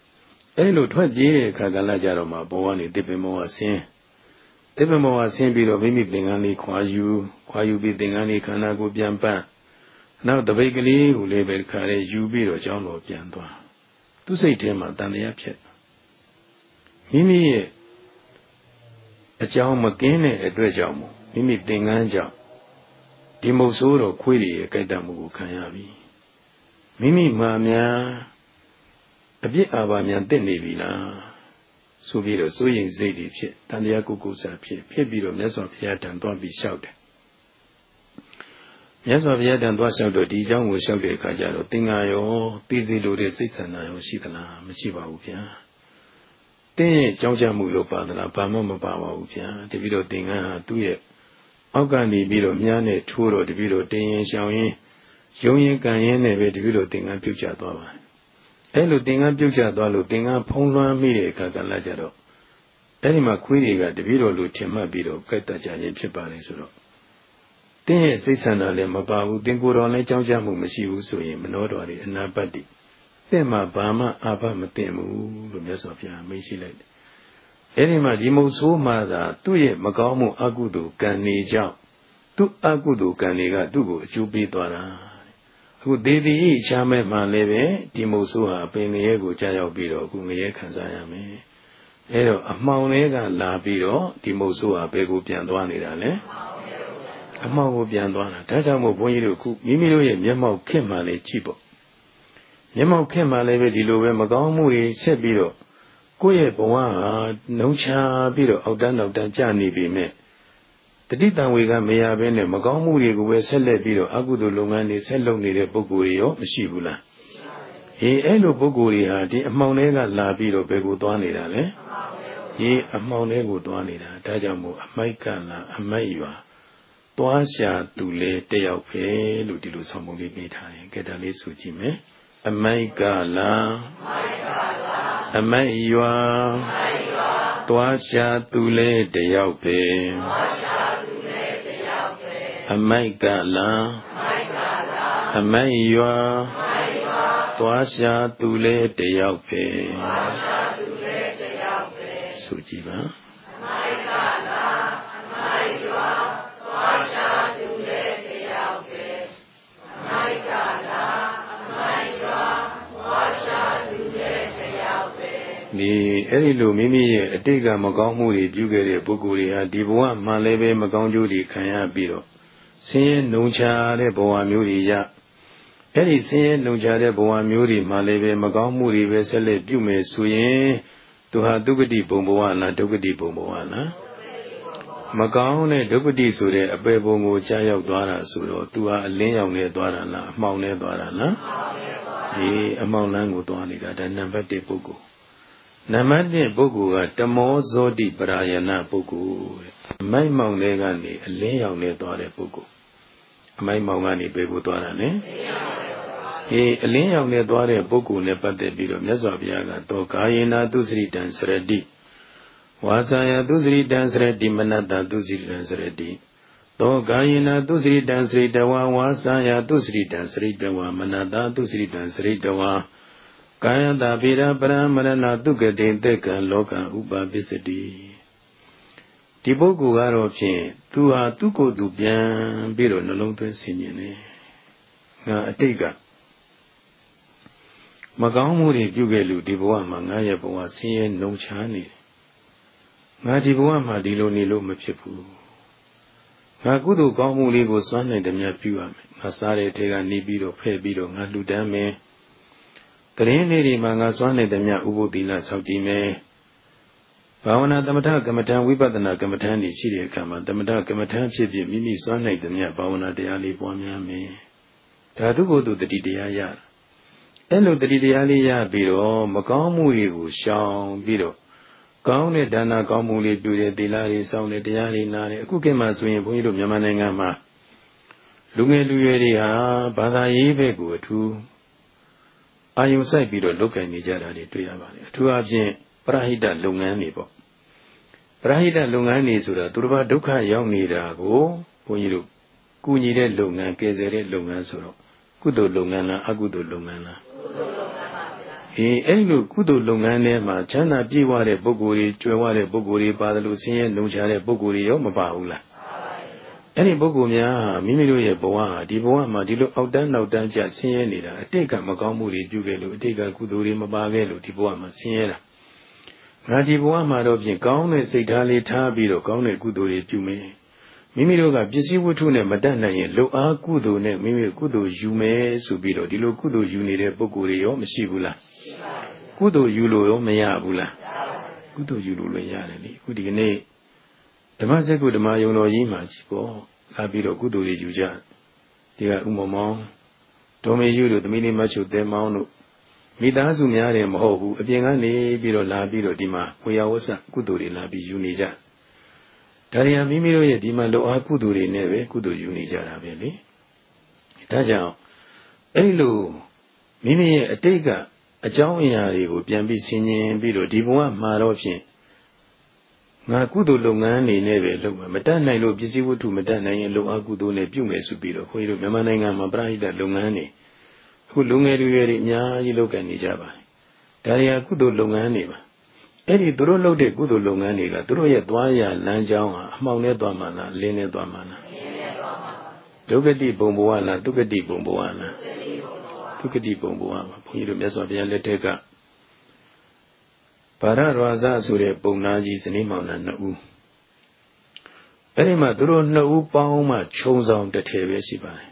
။အဲ့ဒီလိုထွက်ပြေးတဲ့အခါကလည်းကြတော့မှဘောကနေတစ်ပင်မောကဆင်းသစ်ပမောကဆင်းပြီးတော့မိမိသင်္ကန်းလေးခွာယူခွာယူပြီးသင်္ကန်းလေးခန္ဓာကိုပြန်ပန်းနောက်တပိတ်ကလေးကိုလည်းပဲခါရဲယူပြီးတော့ကျောင်းတော်ပြန်သွား သူစိတ်ထဲမှာတန်တရားဖြစ်မိမိရဲ့အကြောင်းမကင်းတဲ့အတွက်ကြောင့်မိမိသင်္ကန်းကြောင့်ဒီမုတ်ဆိုးတော်ခွေးတွေရဲ့ကြိုက်တမှုကိုခံရပြီမိမိမှာများအပြစ်အာဘာများတင့်နေပြီလားဆိုပြီးတော့စိုးရင်စိတ်တွေဖြစ်တန်တရားကုကုစာဖြစ်ဖြစ်ပြီးတော့မြတ်စွာဘုရားတန်သွားပြီးလျှောက်တယ် မြတ်စွာဘုရားတန်သွားလျှောက်တော့ဒီအကြောင်းကိုလျှောက်တဲ့အခါကျတော့သင်္ဃာရောသိစေလိုတဲ့စိတ်ဆန္ဒရောရှိသလားမရှိပါဘူးဗျာတင်းရဲ့ကြောင်းကြမှုရောပါသလားဘာမှမပါပါဘူးဗျာတပိတော့သင်္ကန်းဟာသူ့ရဲ့အောက်ကနေပြီးတော့မြားနဲ့ထိုးတော့တပိတော့တင်းရင်ရှောင်ရင်ယုံရင်ကံရင်နဲ့ပဲတပိတော့သင်္ကန်းပြုတ်ကျသွားပါတယ်အဲ့လိုသင်္ကန်းပြုတ်ကျသွားလို့သင်္ကန်းဖုံးလွှမ်းမိတဲ့အခါကလည်းကြတော့အဲ့ဒီမှာခွေးတွေကတပည့်တော်လူထင်မှတ်ပြီးတော့ကြိုက်တတ်ကြခြင်းဖြစ်ပါလေဆိုတော့တ င်းရဲ့စိတ်ဆန္ဒလည်းမပါဘူးတင်ကိုယ်တော်လည်းကြောင်းကြမှုမရှိဘူးဆိုရင်မနှောတော်တွေအနာပတ်တိတင့်မှာဘာမှအာဘမတင်ဘူးလို့မြတ်စွာဘုရားမိန့်ရှိလိုက်တယ်အဲ့ဒီမှာဒီမုတ်ဆိုးမှသာသူ့ရဲ့မကောင်းမှုအကုသိုလ်ကံနေကြောင့်သူ့အကုသိုလ်ကံတွေကသူ့ကိုအကျိုးပေးသွားတာအခုဒေဒီဤချမ်းမဲ့မှလည်းပဲဒီမုတ်ဆိုးဟာပင်ငရဲကိုကြားရောက်ပြီးတော့အခုငရဲခံစားရမယ်အဲတော့အမှောင်လေးကလာပြီးတော့ဒီမုတ်ဆိုးဟာဘယ်ကိုပြန်သွားနေတာလဲ အမှောင်ကိုပြန်သွားတာဒါကြောင့်မို့ဘုန်းကြီးတို့ခုမိမိတို့ရဲ့မျက်မှောက်ခင့်မှလည်းကြည့်ပေါ့မျက်မှောက်ခင့်မှလည်းပဲဒီလိုပဲမကောင်းမှုတွေဆက်ပြီးတော့ကိုယ့်ရဲ့ဘဝဟာနှုံချပြီးတော့အောက်တန်းနောက်တန်းကျနေပြီမဲ့တတိတံဝေကမရဘဲနဲ့မကောင်းမှုတွေကိုပဲဆက်လက်ပြီးတော့အကုသိုလ်လုပ်ငန်းတွေဆက်လုပ်နေတဲ့ပုဂ္ဂိုလ်တွေရောမရှိဘူးလားဟေးအဲ့လိုပုဂ္ဂိုလ်တွေဟာဒီအမှောင်တွေကလာပြီးတော့ဘယ်ကိုသွားနေတာလဲဟေးအမှောင်တွေကိုသွားနေတာဒါကြောင့်မို့အမိုက်ကလာအမိုက်ရွာ သွားရှာသူလေတယောက်ပဲလို့ဒီလိုဆောင်ပုံလေးပေးထားတယ်ကဲဒါလေးဆိုကြည့်မယ်အမိုက်ကလာအမိုက်ရွာသွားရှာသူလေတယောက်ပဲအမိုက်ကလာအမိုက်ရွာသွားရှာသူလေတယောက်ပဲဆိုကြည့်ပါ ဒီအဲ့ဒီလိုမိမိရဲ့အတိတ်ကမကောင်းမှုတွေပြုခဲ့တဲ့ပုဂ္ဂိုလ်တွေဟာဒီဘဝမှလည်းပဲမကောင်းကျိုးတွေခံရပြီးတော့ဆင်းရဲနှုံချတဲ့ဘဝမျိုးတွေရအဲ့ဒီဆင်းရဲနှုံချတဲ့ဘဝမျိုးတွေမှလည်းပဲမကောင်းမှုတွေပဲဆက်လက်ပြုမယ်ဆိုရင်သူဟာဒုက္ခတိဘုံဘဝလားဒုက္ခတိဘုံဘဝလားမကောင်းတဲ့ဒုက္ခတိဆိုတဲ့အပေဘုံကိုကြားရောက်သွားတာဆိုတော့သူဟာအလင်းရောင်နဲ့သွားတာလားအမှောင်နဲ့သွားတာလားဒီအမှောင်လန်းကိုသွားနေတာဒါနံပါတ်1ပုဂ္ဂိုလ် နံပါတ်1ပုဂ္ဂိုလ်ကတမောဇောတိပရာယနာပုဂ္ဂိုလ်မိုက်မောင်တွေကနေအလင်းရောင်နဲ့သွားတဲ့ပုဂ္ဂိုလ်အမိုက်မောင်ကနေဘယ်ကိုသွားတာလဲအေးအလင်းရောင်နဲ့သွားတဲ့ပုဂ္ဂိုလ်နဲ့ပတ်သက်ပြီးတော့မြတ်စွာဘုရားကတော့ကာယေနာသူစရိတံစရတိဝါစာယသူစရိတံစရတိမနတသူစရိတံစရတိသောကာယေနာသူစရိတံစရိတဝါဝါစာယသူစရိတံစရိတဝါမနတသူစရိတံစရိတဝါ ကာယတာပိရပရမရဏတုကတိတက်ကံလောကဥပပစ္စတိဒီပုဂ္ဂိုလ်ကတော့ဖြင့်သူဟာသူ့ကိုယ်သူပြန်ပြီးတော့နှလုံးသွင်းဆင်ញင်တယ်ငါအတိတ်ကမကောင်းမှုတွေပြုခဲ့လို့ဒီဘဝမှာငါရဲ့ဘဝဆင်းရဲနှုံချနေတယ်ငါဒီဘဝမှာဒီလိုနေလို့မဖြစ်ဘူးငါကုသိုလ်ကောင်းမှုလေးကိုစွမ်းနိုင်တယ်များပြုရမယ်ငါစားတဲ့ထဲကနေပြီးတော့ဖဲ့ပြီးတော့ငါလှူဒန်းမယ် တရင်လေးတွေမှာငါစွမ်းနိုင်တယ်များဥပုသ္တိလဆောက်တည်မယ်ဘာဝနာသမထကမ္မထံဝိပဿနာကမ္မထံနေရှိတဲ့အခါမှာသမထကမ္မထံဖြစ်ဖြစ်မိမိစွမ်းနိုင်တဲ့မြတ်ဘာဝနာတရားလေးပွားများမယ်ဓာတုကိုယ်သူတတိတရားရအဲ့လိုတတိတရားလေးရပြီးတော့မကောင်းမှုတွေကိုရှောင်ပြီးတော့ကောင်းတဲ့ဒါနကောင်းမှုလေးပြုတဲ့သီလတွေစောင့်တဲ့တရားတွေနားတယ်အခုခေတ်မှာဆိုရင်ဘုန်းကြီးတို့မြန်မာနိုင်ငံမှာလူငယ်လူရွယ်တွေဟာဘာသာရေးဘက်ကိုအထူး အာယုံစိုက်ပြီးတော့လုပ်ကင်နေကြတာတွေတွေ့ရပါတယ်အထူးအဖြင့်ပရဟိတလုပ်ငန်းတွေပေါ့ပရဟိတလုပ်ငန်းတွေဆိုတာသူတစ်ပါးဒုက္ခရောက်နေတာကိုဘုန်းကြီးတို့ကုညီတဲ့လုပ်ငန်းကယ်ဆယ်တဲ့လုပ်ငန်းဆိုတော့ကုသိုလ်လုပ်ငန်းလားအကုသိုလ်လုပ်ငန်းလားကုသိုလ်လုပ်ငန်းပါဗျာအေးအဲ့လိုကုသိုလ်လုပ်ငန်းထဲမှာချမ်းသာပြည့်ဝတဲ့ပုဂ္ဂိုလ်တွေကြွယ်ဝတဲ့ပုဂ္ဂိုလ်တွေပါတယ်လို့ဆင်းရဲလုံခြားတဲ့ပုဂ္ဂိုလ်တွေရောမပါဘူးလား အဲ့ဒီပုဂ္ဂိုလ်များမိမိတို့ရဲ့ဘဝဟာဒီဘဝမှာဒီလိုအောက်တန်းနောက်တန်းကျဆင်းရဲနေတာအတိတ်ကမကောင်းမှုတွေပြုခဲ့လို့အတိတ်ကကုသိုလ်တွေမပါခဲ့လို့ဒီဘဝမှာဆင်းရဲတာငါဒီဘဝမှာတော့ဖြင့်ကောင်းတဲ့စိတ်ထားလေးထားပြီးတော့ကောင်းတဲ့ကုသိုလ်တွေပြုမယ်မိမိတို့ကပစ္စည်းဝတ္ထုနဲ့မတတ်နိုင်ရင်လုံအားကုသိုလ်နဲ့မိမိကုသိုလ်ယူမယ်ဆိုပြီးတော့ဒီလိုကုသိုလ်ယူနေတဲ့ပုဂ္ဂိုလ်တွေရောမရှိဘူးလားကုသိုလ်ယူလို့ရောမရဘူးလားကုသိုလ်ယူလို့လည်းရတယ်လေအခုဒီကနေ့ ဓမ္မစက္ကုဓမ္မယုံတော်ကြီးမှာကြည့်ပေါ့လာပြီးတော့ကုသိုလ်တွေယူကြဒီကဥမမောင်ဒေါမေယူတို့သမီးလေးမချုတဲမောင်တို့မိသားစုများတယ်မဟုတ်ဘူးအပြင်ကနေပြီးတော့လာပြီးတော့ဒီမှာဝေယဝဆကုသိုလ်တွေလာပြီးယူနေကြဒါရီယာမိမိတို့ရဲ့ဒီမှာလောအားကုသိုလ်တွေနဲ့ပဲကုသိုလ်ယူနေကြတာပဲလေဒါကြောင့်အဲ့လိုမိမိရဲ့အတိတ်ကအကြောင်းအရာတွေကိုပြန်ပြီးဆင်ခြင်ပြီးတော့ဒီဘဝမှာတော့ဖြင့် ငါကုသိုလ်လုပ်ငန်းနေနဲ့ပဲလုပ်မှာမတတ်နိုင်လို့ပစ္စည်းဝတ္ထုမတတ်နိုင်ရင်လုံအားကုသိုလ်နဲ့ပြုမယ်ဆိုပြီးတော့ခွေးတို့မြန်မာနိုင်ငံမှာပရိဟိတလုပ်ငန်းနေအခုလူငယ်လူရွယ်တွေအများကြီးလုပ်ကန်နေကြပါတယ်ဒါတွေကကုသိုလ်လုပ်ငန်းတွေပါအဲ့ဒီသူတို့လုပ်တဲ့ကုသိုလ်လုပ်ငန်းတွေကသူတို့ရဲ့သွားရလမ်းကြောင်းဟာအမှောင်နဲ့သွားမှလားလင်းနဲ့သွားမှလားဒုက္ခတိဘုံဘဝလားဒုက္ခတိဘုံဘဝလားဒုက္ခတိဘုံဘဝပါဘုန်းကြီးတို့မြတ်စွာဘုရားလက်ထက်က ဗာရရဝါဇဆိုတဲ့ပုံနာကြီးဇနီးမောင်နှံနှစ်ဦးအဲ့ဒီမှာသူတို့နှစ်ဦးပေါင်းမှခြုံဆောင်တစ်ထည်ပဲရှိပါတယ်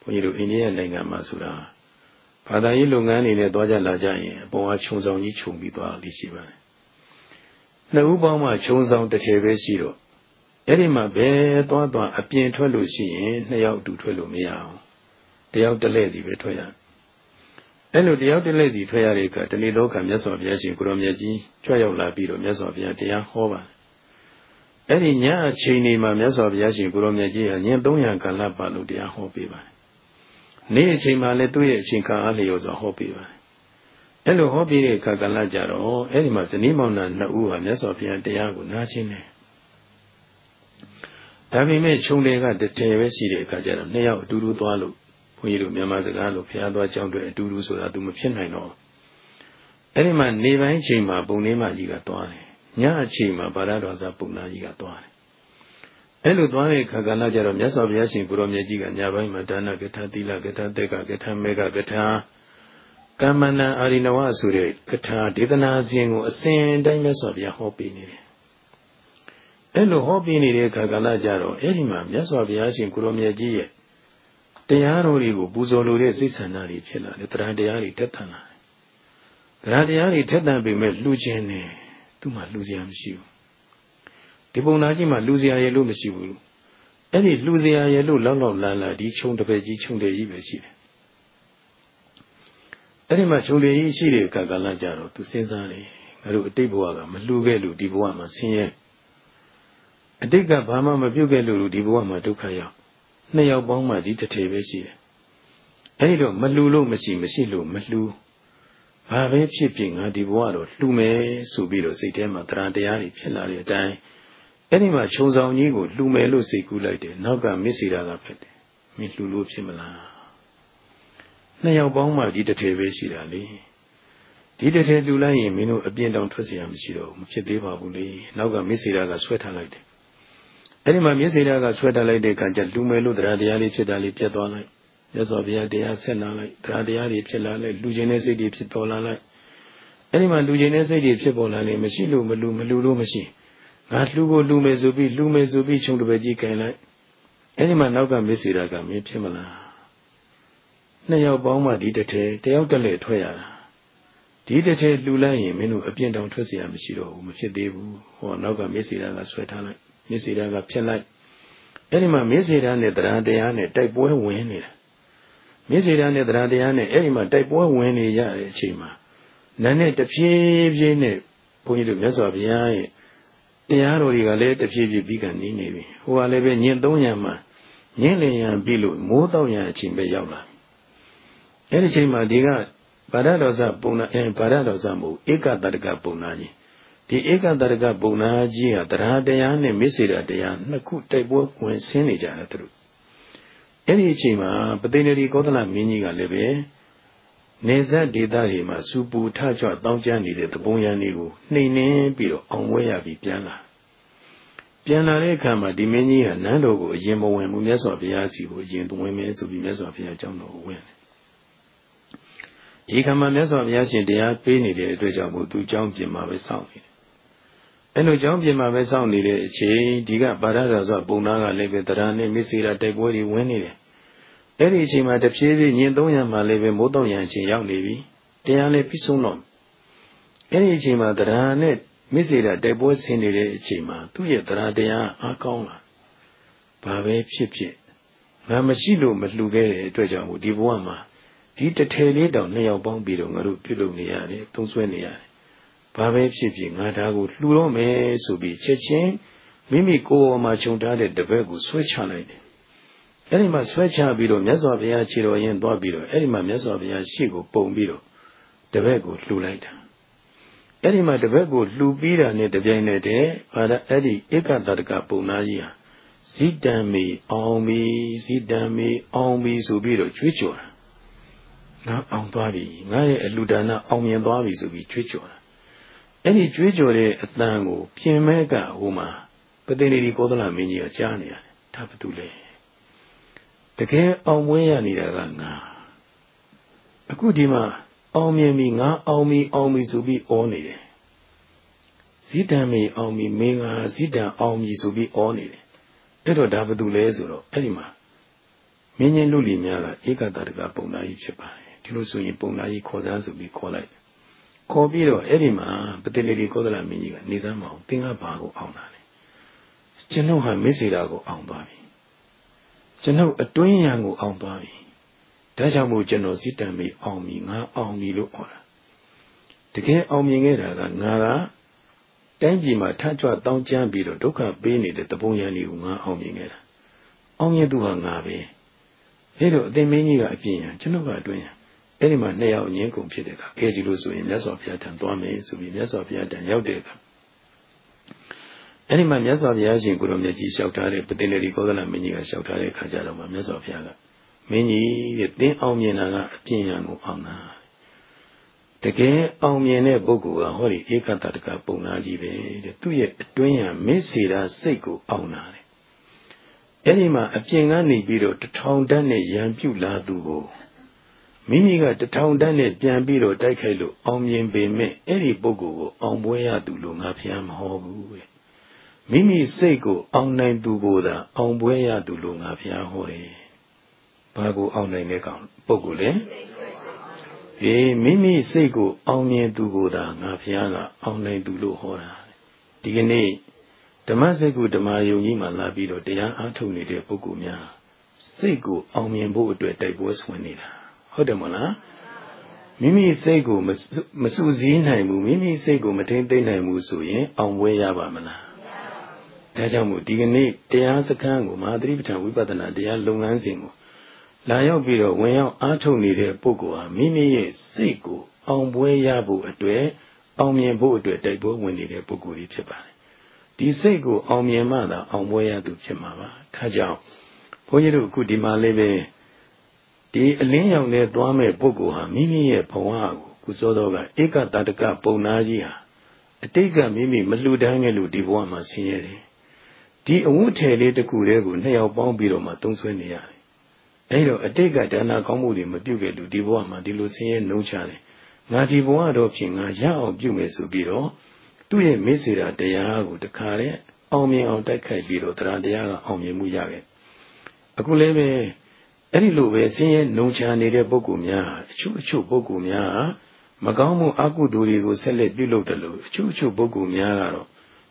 ဘုန်းကြီးတို့အိန္ဒိယနိုင်ငံမှာဆိုတာဘာသာရေးလုပ်ငန်းတွေနဲ့သွားကြလာကြရင်အပေါ်ကခြုံဆောင်ကြီးခြုံပြီးသွားလိရှိပါတယ်နှစ်ဦးပေါင်းမှခြုံဆောင်တစ်ထည်ပဲရှိတော့အဲ့ဒီမှာဘယ်သွားသွားအပြင်ထွက်လို့ရှိရင်နှစ်ယောက်အတူထွက်လို့မရအောင်တယောက်တလဲစီပဲထွက်ရ အဲ့လိုတယောက်တလဲစီထွက်ရတဲ့အခါတဏီလောကမြတ်စွာဘုရားရှင်ကိုရောမြတ်ကြီးကြွရောက်လာပြီးတော့မြတ်စွာဘုရားတရားဟောပါအဲ့ဒီညအချိန်ဒီမှာမြတ်စွာဘုရားရှင်ကိုရောမြတ်ကြီးကည300ကာလပတ်လို့တရားဟောပေးပါတယ်နေ့အချိန်မှာလည်းသူ့ရဲ့အချိန်ကာအားလျော်စွာဟောပေးပါတယ်အဲ့လိုဟောပြီးတဲ့အခါကလည်းကြတော့အဲ့ဒီမှာဇနီးမောင်နှံနှစ်ဦးဟာမြတ်စွာဘုရားတရားကိုနားချင်းတယ်ဒါပေမဲ့ခြုံတွေကတထည်ပဲရှိတဲ့အခါကျတော့နှစ်ယောက်အတူတူသွားလို့ဘု န်းကြီးတို့မြန်မာစကားလိုဘုရားသွားကြောင်းတွေအတူတူဆိုတာသူမဖြစ်နိုင်တော့အဲ့ဒီမှာနေပိုင်းချိန်မှာပုံလေးမကြီးကသွားတယ်ညအချိန်မှာဗာရတော်စာပုံနာကြီးကသွားတယ်အဲ့လိုသွားတဲ့အခါကလည်းကြတော့မြတ်စွာဘုရားရှင်ကိုရောမြတ်ကြီးကညပိုင်းမှာဒါနကထာသီလကထာတက်ကကထာမေကကထာကမ္မန္တအာရိနဝဆိုတဲ့ကထာဒေသနာစဉ်ကိုအစဉ်တိုင်းမြတ်စွာဘုရားဟောပေးနေတယ်အဲ့လိုဟောပြနေတဲ့အခါကလည်းကြတော့အဲ့ဒီမှာမြတ်စွာဘုရားရှင်ကိုရောမြတ်ကြီးရဲ့ တရားတော်တွေကိုပူဇော်လိုတဲ့စိတ်ဆန္ဒတွေဖြစ်လာတယ်တရားတရားတွေတက်ထန်လာတယ်တရားတရားတွေထက်သန်ပေမဲ့လှူခြင်းနဲ့သူ့မှာလှူစရာမရှိဘူးဒီပုံနာကြီးမှာလှူစရာရဲ့လို့မရှိဘူးအဲ့ဒီလှူစရာရဲ့လို့လောက်လောက်လန်းလာဒီခြုံတပည့်ကြီးခြုံတယ်ကြီးပဲရှိတယ်အဲ့ဒီမှာခြုံတယ်ကြီးရှိတဲ့အခါကလည်းကြတော့သူစဉ်းစားတယ်ငါတို့အတိတ်ဘဝကမလှူခဲ့လို့ဒီဘဝမှာဆင်းရဲအတိတ်ကဘာမှမပြုတ်ခဲ့လို့ဒီဘဝမှာဒုက္ခရောက် နှစ်ယောက်ပေါင်းမှဒီတစ်ထေပဲရှိတယ်အဲဒီတော့မလှူလို့မရှိမရှိလို့မလှူဘာပဲဖြစ်ဖြစ်ငါဒီဘဝတော့လှူမယ်ဆိုပြီးတော့စိတ်ထဲမှာတရားတရားတွေဖြစ်လာတဲ့အတိုင်းအဲ့ဒီမှာခြုံဆောင်ကြီးကိုလှူမယ်လို့စိတ်ကူးလိုက်တယ်နောက်ကမစ္စီရာကဖြစ်တယ်မင်းလှူလို့ဖြစ်မလားနှစ်ယောက်ပေါင်းမှဒီတစ်ထေပဲရှိတာလေဒီတစ်ထေလှူလိုက်ရင်မင်းတို့အပြင်းတောင်ထွက်เสียမှရှိတော့မဖြစ်သေးပါဘူးလေနောက်ကမစ္စီရာကဆွဲထားလိုက်တယ် အဲ့ဒီမှာမျက်စိဓာတ်ကဆွဲတက်လိုက်တဲ့ကံကြလူမယ်လို့တရားတရားလေးဖြစ်တာလေးပြတ်သွားလိုက်မြတ်စွာဘုရားတရားဆက်လာလိုက်တရားတရားတွေဖြစ်လာလိုက်လူချင်းတဲ့စိတ်တွေဖြစ်ပေါ်လာလိုက်အဲ့ဒီမှာလူချင်းတဲ့စိတ်တွေဖြစ်ပေါ်လာနေမရှိလို့မလူမလူလို့မရှိငါလူကိုလူမယ်ဆိုပြီးလူမယ်ဆိုပြီးခြုံတပည့်ကြီးကင်လိုက်အဲ့ဒီမှာနောက်ကမျက်စိဓာတ်ကမင်းဖြစ်မလားနှစ်ယောက်ပေါင်းမှဒီတစ်ထဲတယောက်တည်းထွက်ရတာဒီတစ်ထဲလူလိုက်ရင်မင်းတို့အပြင်းတောင်ထွက်เสียမရှိတော့ဘူးမဖြစ်သေးဘူးဟောနောက်ကမျက်စိဓာတ်ကဆွဲထားလိုက် မျက်စိဓာတ်ကဖြစ်လိုက်အဲ့ဒီမှာမျက်စိဓာတ်နဲ့တရားတရားနဲ့တိုက်ပွဲဝင်နေတာမျက်စိဓာတ်နဲ့တရားတရားနဲ့အဲ့ဒီမှာတိုက်ပွဲဝင်နေရတဲ့အချိန်မှာနာနဲ့တဖြည်းဖြည်းနဲ့ဘုန်းကြီးတို့မြတ်စွာဘုရားရဲ့တရားတော်တွေကလည်းတဖြည်းဖြည်းပြီးကနေနေပြီဟိုကလည်းပဲညင်သုံးရံမှာညင်လျင်ပြီးလို့မိုးတော့ရံအချိန်ပဲရောက်လာအဲ့ဒီချိန်မှာဒီကဗာရတော်စပုံနာအဲဗာရတော်စမဟုတ်ဧကတတကပုံနာကြီး ဒီဧကတရကပုံနာကြီးဟာတရားတရားနဲ့မေစေတာတရားနှစ်ခုတိုက်ပွဲဝင်ဆင်းနေကြတယ်သူတို့အဲ့ဒီအချိန်မှာပသိနေရီကောသလမင်းကြီးကလည်းပဲနေဇတ်ဒေသတွေမှာစူပူထကြွတောင်းကျမ်းနေတဲ့တပုံရန်တွေကိုနှိမ်နှင်းပြီးတော့အောင်ပွဲရပြီးပြန်လာပြန်လာတဲ့အခါမှာဒီမင်းကြီးကနန်းတော်ကိုအရင်မဝင်ဘူးမြတ်စွာဘုရားစီကိုအရင်ဝင်မယ်ဆိုပြီးမြတ်စွာဘုရားကျောင်းတော်ကိုဝင်တယ်ဒီခါမှာမြတ်စွာဘုရားရှင်တရားပေးနေတဲ့အတွက်ကြောင့်မို့သူကျောင်းပြင်မှာပဲစောင့်နေတယ် အဲ့လိုကြောင်းပြင်မှာပဲစောင့်နေတဲ့အချိန်ဒီကဗာရဒဆိုပုံနာကလည်းပဲတရားနဲ့မစ္စေရာတိုက်ပွဲတွေဝင်နေတယ်အဲ့ဒီအချိန်မှာတဖြည်းဖြည်းညင်သုံးရံမှာလည်းပဲမိုးတော့ရံအချိန်ရောက်နေပြီတရားလည်းပြီးဆုံးတော့အဲ့ဒီအချိန်မှာတရားနဲ့မစ္စေရာတိုက်ပွဲဆင်နေတဲ့အချိန်မှာသူ့ရဲ့တရားတရားအားကောင်းလာဘာပဲဖြစ်ဖြစ်ငါမရှိလို့မလှူခဲ့တဲ့အတွက်ကြောင့်ဒီဘဝမှာဒီတထည်လေးတောင်နှစ်ယောက်ပေါင်းပြီးတော့ငါတို့ပြုလုပ်နေရတယ်သုံးဆွဲနေရတယ် ဘာပဲဖြစ်ဖြစ်ငါဒါကိုလှူတော့မယ်ဆိုပြီးချက်ချင်းမိမိကိုယ်ပေါ်မှာခြုံထားတဲ့တပည့်ကိုဆွဲချလိုက်တယ်။အဲဒီမှာဆွဲချပြီးတော့မြတ်စွာဘုရားခြေတော်ရင်သွားပြီးတော့အဲဒီမှာမြတ်စွာဘုရားရှေ့ကိုပုံပြီးတော့တပည့်ကိုလှူလိုက်တာ။အဲဒီမှာတပည့်ကိုလှူပြီးတာနဲ့တပြိုင်နက်တည်းဘာသာအဲ့ဒီဧကတတကပုံနာကြီးဟာဇိတံမီအောင်မီဇိတံမီအောင်မီဆိုပြီးတော့ကြွေးကြော်တာ။ငါအောင်သွားပြီငါရဲ့အလူဒါနအောင်မြင်သွားပြီဆိုပြီးကြွေးကြော်တာ အဲ့ဒီကြွေးကြော်တဲ့အတန်ကိုပြင်မဲကဟိုမှာပသိနေဒီကောသလမင်းကြီးကကြားနေရတယ်ဒါဘာတူလဲတကယ်အောင်ပွဲရနေတာကငါအခုဒီမှာအောင်မြင်ပြီငါအောင်ပြီအောင်ပြီဆိုပြီးဩနေတယ်ဇိတံမေအောင်ပြီမင်းကဇိတံအောင်ပြီဆိုပြီးဩနေတယ်အဲ့တော့ဒါဘာတူလဲဆိုတော့အဲ့ဒီမှာမင်းချင်းလူလီများကဧကတတကပုံနာကြီးဖြစ်ပါတယ်ဒီလိုဆိုရင်ပုံနာကြီးခေါ်သားဆိုပြီးခေါ်လိုက် ခေါ်ပြီးတော့အဲ့ဒီမှာပတိလေဒီကောသလမင်းကြီးကနေသမ်းမအောင်သင်္ကဘာကိုအောင်တာလေကျွန်ုပ်ဟာမစ္စေတာကိုအောင်သွားပြီကျွန်ုပ်အတွင်းရန်ကိုအောင်သွားပြီဒါကြောင့်မို့ကျွန်တော်စိတ္တမေအောင်ပြီငါအောင်ပြီလို့ဟောတာတကယ်အောင်မြင်ခဲ့တာကငါကတိုင်းပြည်မှာထကြွတောင်းကျမ်းပြီးတော့ဒုက္ခပေးနေတဲ့တပုံရန်လေးကိုငါအောင်မြင်ခဲ့တာအောင်မြင်သူဟာငါပဲအဲလိုအသိမင်းကြီးကအပြင်ရန်ကျွန်တော်ကအတွင်းရန် အဲ့ဒီမှာနှစ်ယောက်ငင်းကုန်ဖြစ်တဲ့အခါအဲဒီလိုဆိုရင်မြတ်စွာဘုရားထံသွားမယ်ဆိုပြီးမြတ်စွာဘုရားထံရောက်တဲ့အခါအဲ့ဒီမှာမြတ်စွာဘုရားရှင်ကိုရောမြတ်ကြီးလျှောက်ထားတဲ့ပတိလေဒီကောသလမင်းကြီးကလျှောက်ထားတဲ့အခါကျတော့မှမြတ်စွာဘုရားကမင်းကြီးတဲ့တင်းအောင်မြင်တာကအပြင်းရန်ကိုအောင်တာတကယ်အောင်မြင်တဲ့ပုဂ္ဂိုလ်ကဟောဒီဧကတတကပုံနာကြီးပဲတဲ့သူ့ရဲ့အတွင်းရမစ္စေတာစိတ်ကိုအောင်တာတဲ့အဲ့ဒီမှာအပြင်ကနေပြီးတော့တထောင်တန်းနဲ့ရံပြုတ်လာသူကို မိမိကတထောင်တန်းနဲ့ပြန်ပြီးတော့တိုက်ခိုက်လို့အောင်မြင်ပေမဲ့အဲ့ဒီပုဂ္ဂိုလ်ကိုအောင်ပွဲရသူလို့ငါဖျားမဟောဘူးတဲ့မိမိစိတ်ကိုအောင်နိုင်သူကိုသာအောင်ပွဲရသူလို့ငါဖျားဟောတယ်ဘာကိုအောင်နိုင်တဲ့ကောင်ပုဂ္ဂိုလ်လဲအေးမိမိစိတ်ကိုအောင်မြင်သူကိုသာငါဖျားကအောင်နိုင်သူလို့ဟောတာဒီကနေ့ဓမ္မစကုဓမ္မယုံကြီးမှလာပြီးတော့တရားအားထုတ်နေတဲ့ပုဂ္ဂိုလ်များစိတ်ကိုအောင်မြင်ဖို့အတွက်တိုက်ပွဲဆွင်နေတာ ဟုတ်တယ်မလားမိမိစိတ်ကိုမစူးစည်းနိုင်ဘူးမိမိစိတ်ကိုမထိမ့်သိမ့်နိုင်ဘူးဆိုရင်အောင်ပွဲရပါမလားဒါကြောင့်မို့ဒီကနေ့တရားစခန်းကိုမဟာသတိပဋ္ဌာန်ဝိပဿနာတရားလုပ်ငန်းစဉ်ကိုလာရောက်ပြီးတော့ဝင်ရောက်အားထုတ်နေတဲ့ပုဂ္ဂိုလ်ဟာမိမိရဲ့စိတ်ကိုအောင်ပွဲရဖို့အတွက်အောင်မြင်ဖို့အတွက်တိုက်ပွဲဝင်နေတဲ့ပုဂ္ဂိုလ်ကြီးဖြစ်ပါတယ်ဒီစိတ်ကိုအောင်မြင်မှသာအောင်ပွဲရသူဖြစ်မှာပါဒါကြောင့်ဘုန်းကြီးတို့အခုဒီမှာလေးပဲ ဒီအလင်းရောင်နဲ့သွားမဲ့ပုဂ္ဂိုလ်ဟာမိမိရဲ့ဘဝကိုကုစောတော်ကဧကတတကပုံနာကြီးဟာအတိတ်ကမိမိမလှူဒန်းခဲ့လို့ဒီဘဝမှာဆင်းရဲတယ်ဒီအဝတ်ထည်လေးတစ်ခုတည်းကိုနှစ်ယောက်ပေါင်းပြီးတော့မှသုံးဆွဲနေရတယ်အဲဒါအတိတ်ကဒါနာကောင်းမှုတွေမပြုတ်ခဲ့လို့ဒီဘဝမှာဒီလိုဆင်းရဲနှုံးချတယ်ငါဒီဘဝတော့ဖြင့်ငါရအောင်ပြုမယ်ဆိုပြီးတော့သူ့ရဲ့မေ့စေတာတရားကိုတခါတည်းအောင်မြင်အောင်တိုက်ခိုက်ပြီးတော့တရားတရားကအောင်မြင်မှုရခဲ့အခုလည်းပဲ အဲ့ဒီလိုပဲဆင်းရဲနှုံချနေတဲ့ပုဂ္ဂိုလ်များအချို့အချို့ပုဂ္ဂိုလ်များမကောင်းမှုအကုသိုလ်တွေကိုဆက်လက်ပြုလုပ်တယ်လို့အချို့အချို့ပုဂ္ဂိုလ်များကတော့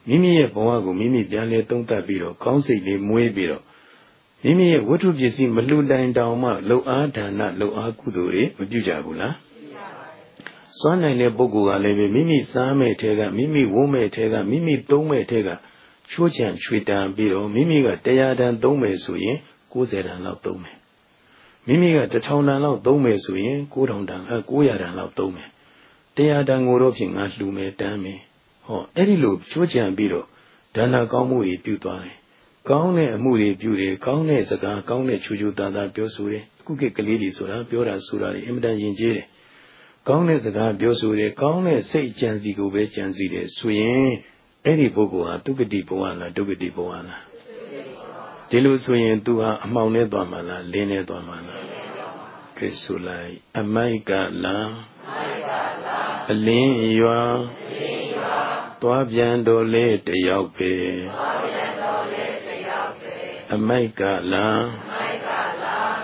မိမိရဲ့ဘဝကိုမိမိပြန်လဲသုံးသပ်ပြီးတော့ကောင်းစိတ်လေးမွေးပြီးတော့မိမိရဲ့ဝတ္ထုပစ္စည်းမလှူတိုင်တောင်မှလှုပ်အားဒါနလှုပ်အားကုသိုလ်တွေမပြုကြဘူးလားစွမ်းနိုင်တဲ့ပုဂ္ဂိုလ်ကလည်းပဲမိမိစားမဲ့ထဲကမိမိဝုန်းမဲ့ထဲကမိမိသုံးမဲ့ထဲကချိုးချံချွေတံပြီးတော့မိမိကတရားတန်သုံးမယ်ဆိုရင်90တန်လောက်သုံးမယ် မိမိက1000တန်လောက်သုံးမယ်ဆိုရင်9000တန်အဲ900တန်လောက်သုံးမယ်တရားတန်ကိုတော့ဖြင့်ငါလှူမယ်တန်းမယ်ဟောအဲ့ဒီလိုချိုးချံပြီးတော့ဒါနကောင်းမှုတွေပြုသွားတယ်ကောင်းတဲ့အမှုတွေပြုတယ်ကောင်းတဲ့စကားကောင်းတဲ့ချူချူသားသားပြောဆိုတယ်အခုခေတ်ကလေးတွေဆိုတာပြောတာဆိုတာတွေအင်မတန်ယဉ်ကျေးတယ်ကောင်းတဲ့စကားပြောဆိုတယ်ကောင်းတဲ့စိတ်ကြံစီကိုပဲကြံစီတယ်ဆိုရင်အဲ့ဒီပုဂ္ဂိုလ်ဟာဒုက္ကတိဘဝလားဒုက္ကတိဘဝလား ဒီလိုဆိုရင် तू ဟာအမှောင်နဲ့သွားမှာလားလင်းနဲ့သွားမှာလားကဲဆိုလိုက် အမိုက်ကလားအလင်းရွာသွားပြန်တော်လေတယောက်ပဲအမိုက်ကလား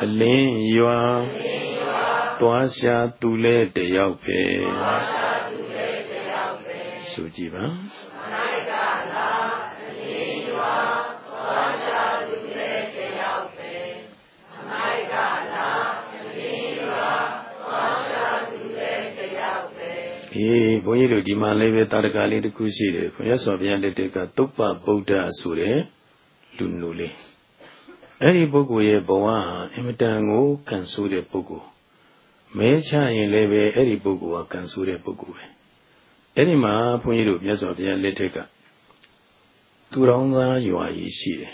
အလင်းရွာသွားရှာသူလဲတယောက်ပဲဆိုကြည့်ပါ အေးဘုန်းကြီးတို့ဒီမှာလည်းပဲတာရကလေးတစ်ခုရှိတယ်ဘုရားဆော်ဘုရားလက်ထက်ကသုပ္ပဗုဒ္ဓဆိုတဲ့လူနူလေးအဲ့ဒီပုဂ္ဂိုလ်ရဲ့ဘဝဟာအင်မတန်ကိုကံဆိုးတဲ့ပုဂ္ဂိုလ်မဲချရင်လည်းပဲအဲ့ဒီပုဂ္ဂိုလ်ကကံဆိုးတဲ့ပုဂ္ဂိုလ်ပဲအဲ့ဒီမှာဘုန်းကြီးတို့မြတ်စွာဘုရားလက်ထက်ကသူတော်သားရွာကြီးရှိတယ်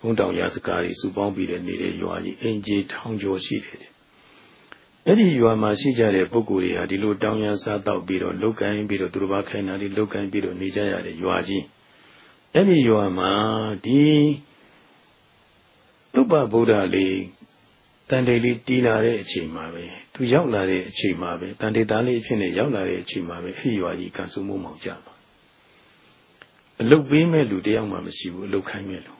ဘုံတောင်ရာစကားကြီးစုပေါင်းပြီးတဲ့နေတဲ့ရွာကြီးအင်ကြီးထောင်ကျော်ရှိတယ် အဲ့ဒီရွာမှာရှိကြတဲ့ပုဂ္ဂိုလ်တွေဟာဒီလိုတောင်းရစားတော့ပြီးတော့လုတ်ကိုင်းပြီးတော့သူတို့ဘာခိုင်းတာလေးလုတ်ကိုင်းပြီးတော့နေကြရတဲ့ရွာကြီးအဲ့ဒီရွာမှာဒီသုပဗုဒ္ဓလေးတန်တေလေးတီးလာတဲ့အချိန်မှာပဲသူရောက်လာတဲ့အချိန်မှာပဲတန်တေသားလေးအဖြစ်နဲ့ရောက်လာတဲ့အချိန်မှာပဲအဲ့ဒီရွာကြီးကန်စုံမမောင်ကြပါအလုတ်ပေးမဲ့လူတယောက်မှမရှိဘူးအလုတ်ခိုင်းမဲ့လူ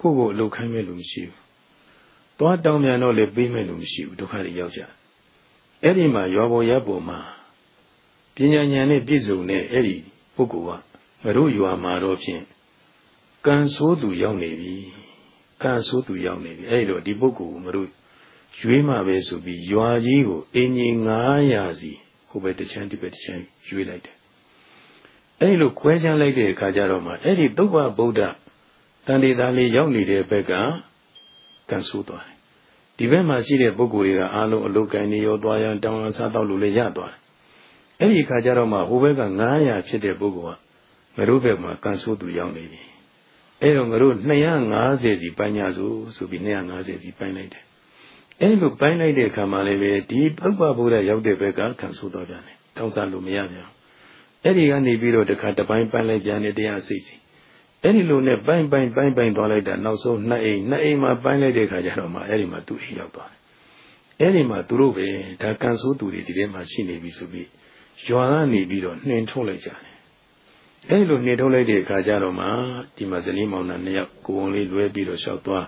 ကိုယ့်ကိုအလုတ်ခိုင်းမဲ့လူမရှိဘူးသွားတောင်းမြန်တော့လည်းပေးမဲ့လူမရှိဘူးဒုက္ခတွေရောက်ကြ အဲ့ဒီမှာရွာပေါ်ရပ်ပေါ်မှာပညာဉာဏ်နဲ့ပြည့်စုံတဲ့အဲ့ဒီပုဂ္ဂိုလ်ကငါတို့ရွာမှာတော့ဖြင့်ကံဆိုးသူရောက်နေပြီကံဆိုးသူရောက်နေပြီအဲ့တော့ဒီပုဂ္ဂိုလ်ကိုမတို့ရွေးမှပဲဆိုပြီးရွာကြီးကိုအင်ကြီး900စီဟိုဘက်တစ်ချမ်းဒီဘက်တစ်ချမ်းရွေးလိုက်တယ်အဲ့ဒီလိုခွဲခြားလိုက်တဲ့အခါကျတော့မှအဲ့ဒီသုဘဗုဒ္ဓတန်တေသားလေးရောက်နေတဲ့ဘက်ကကံဆိုးသွားတယ် ဒီဘက်မှာရှိတဲ့ပုဂ္ဂိုလ်တွေကအားလုံးအလုတ်ကိုင်းနေရောသွားရန်တောင်းရန်စားတော့လို့လည်းရသွားတယ်အဲ့ဒီအခါကျတော့မှဟိုဘက်က900ဖြစ်တဲ့ပုဂ္ဂိုလ်ကငါတို့ဘက်မှာကံဆိုးသူရောက်နေပြီအဲ့တော့ငါတို့250စီပိုင်းကြစို့ဆိုပြီး250စီပိုင်းလိုက်တယ်အဲ့လိုပိုင်းလိုက်တဲ့အခါမှာလည်းပဲဒီပုပ္ပဗုဒ္ဓရောက်တဲ့ဘက်ကကံဆိုးတော့ပြန်တယ်တောင်းစားလို့မရပြန်အဲ့ဒီကနေပြီးတော့တခါတပိုင်းပိုင်းလိုက်ပြန်တယ်တရားစိတ်စီ အဲ့ဒီလိုနဲ့ပိုင်းပိုင်းပိုင်းပိုင်းသွားလိုက်တာနောက်ဆုံးနှစ်အိမ်နှစ်အိမ်မှာပိုင်းလိုက်တဲ့အခါကျတော့မှအဲ့ဒီမှာသူ့အိမ်ရောက်သွားတယ်အဲ့ဒီမှာသူတို့ပဲဒါကံဆိုးသူတွေဒီထဲမှာရှိနေပြီဆိုပြီးရွာကနေပြီးတော့နှင်ထုတ်လိုက်ကြတယ်အဲ့လိုနှင်ထုတ်လိုက်တဲ့အခါကျတော့မှဒီမှာဇလင်းမောင်နှံနှစ်ယောက်ကိုယ်လေးလွဲပြီးတော့လျှောက်သွား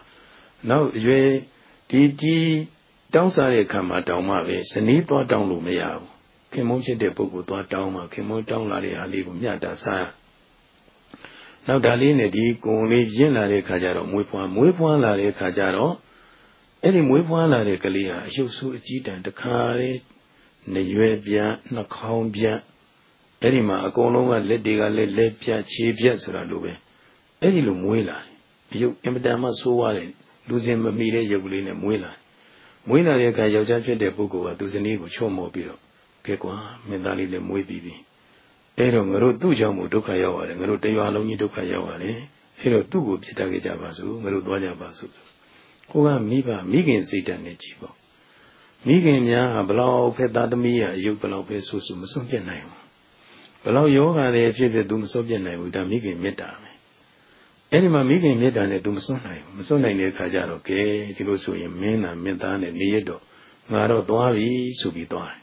နောက်အရွယ်ဒီဒီတောင်းစားတဲ့ခံမှာတောင်းမှပဲဇနီးသွားတောင်းလို့မရဘူးခင်မုန်းဖြစ်တဲ့ပုဂ္ဂိုလ်သွားတောင်းမှခင်မုန်းတောင်းလာတဲ့ဟာလေးကိုမြတ်တာစား နောက်ဒါလေးနဲ့ဒီကုံလေးရင့်လာတဲ့ခါကျတော့မွေးဖွားမွေးဖွားလာတဲ့ခါကျတော့အဲ့ဒီမွေးဖွားလာတဲ့ကလေးဟာအယုတ်ဆူအကြီးတန်တခါလေးနေရွယ်ပြန့်နှာခေါင်းပြန့်အဲ့ဒီမှာအကုန်လုံးကလက်တွေကလည်းလက်ပြတ်ခြေပြတ်ဆိုတာလိုပဲအဲ့ဒီလိုမွေးလာတယ်အယုတ်အင်မတန်မှဆိုးရတယ်လူစင်မမီတဲ့ရုပ်ကလေးနဲ့မွေးလာမွေးလာတဲ့အခါယောက်ျားဖြစ်တဲ့ပုဂ္ဂိုလ်ကသူဇနီးကိုချော့မော်ပြီးတော့ကဲကွာမင်းသားလေးလည်းမွေးပြီးပြီ အဲ့တော့ငါတို့သူ့ကြောင့်မို့ဒုက္ခရောက်ရတယ်ငါတို့တရွာလုံးကြီးဒုက္ခရောက်ရတယ်အဲ့တော့သူ့ကိုပြစ်တတ်ကြပါစို့ငါတို့သွားကြပါစို့ကိုကမိဘမိခင်စိတ်ဓာတ်နဲ့ကြည်ပေါ့မိခင်များဟာဘလောက်ဖက်သားသမီးရအယုတ်ဘလောက်ပဲဆူဆူမစွန့်ပြတ်နိုင်ဘူးဘလောက်ယောဂါတွေဖြစ်ဖြစ်သူမစွန့်ပြတ်နိုင်ဘူးဒါမိခင်မေတ္တာပဲအဲ့ဒီမှာမိခင်မေတ္တာနဲ့သူမစွန့်နိုင်ဘူးမစွန့်နိုင်တဲ့အခါကျတော့ကဲဒီလိုဆိုရင်မင်းနာမင်းသားနဲ့နေရတော့ငါတော့သွားပြီဆိုပြီးသွားတယ်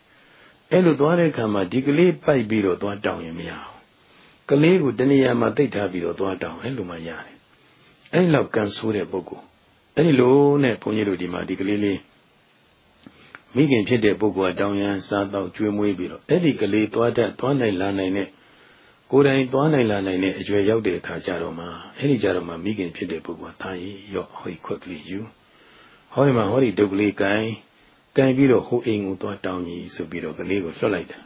အဲ့လိုသွားတဲ့အခါမှာဒီကလေးပိုက်ပြီးတော့သွားတောင်းရင်မရဘူးကလေးကိုတဏှာမှာတိတ်ထားပြီးတော့သွားတောင်းအဲ့လိုမှရတယ်အဲ့ဒီလောက်ကန်ဆိုးတဲ့ပုဂ္ဂိုလ်အဲ့ဒီလိုနဲ့ဘုန်းကြီးတို့ဒီမှာဒီကလေးလေးမိခင်ဖြစ်တဲ့ပုဂ္ဂိုလ်ကတောင်းရန်စားတော့ကျွေးမွေးပြီးတော့အဲ့ဒီကလေးသွားတတ်သွားနိုင်လာနိုင်တဲ့ကိုယ်တိုင်သွားနိုင်လာနိုင်တဲ့အရွယ်ရောက်တဲ့အခါကျတော့မှအဲ့ဒီကြတော့မှမိခင်ဖြစ်တဲ့ပုဂ္ဂိုလ်ကသားရည်ရော့ဟိုခွက်ကလေးယူဟောဒီမှာဟောဒီဒုက္ကလေးကိုင်း ကိုင်းပြီးတော့ဟိုအိမ်ကိုသွားတောင်းကြီးဆိုပြီးတော့ကလေးကိုလွှတ်လိုက်တာ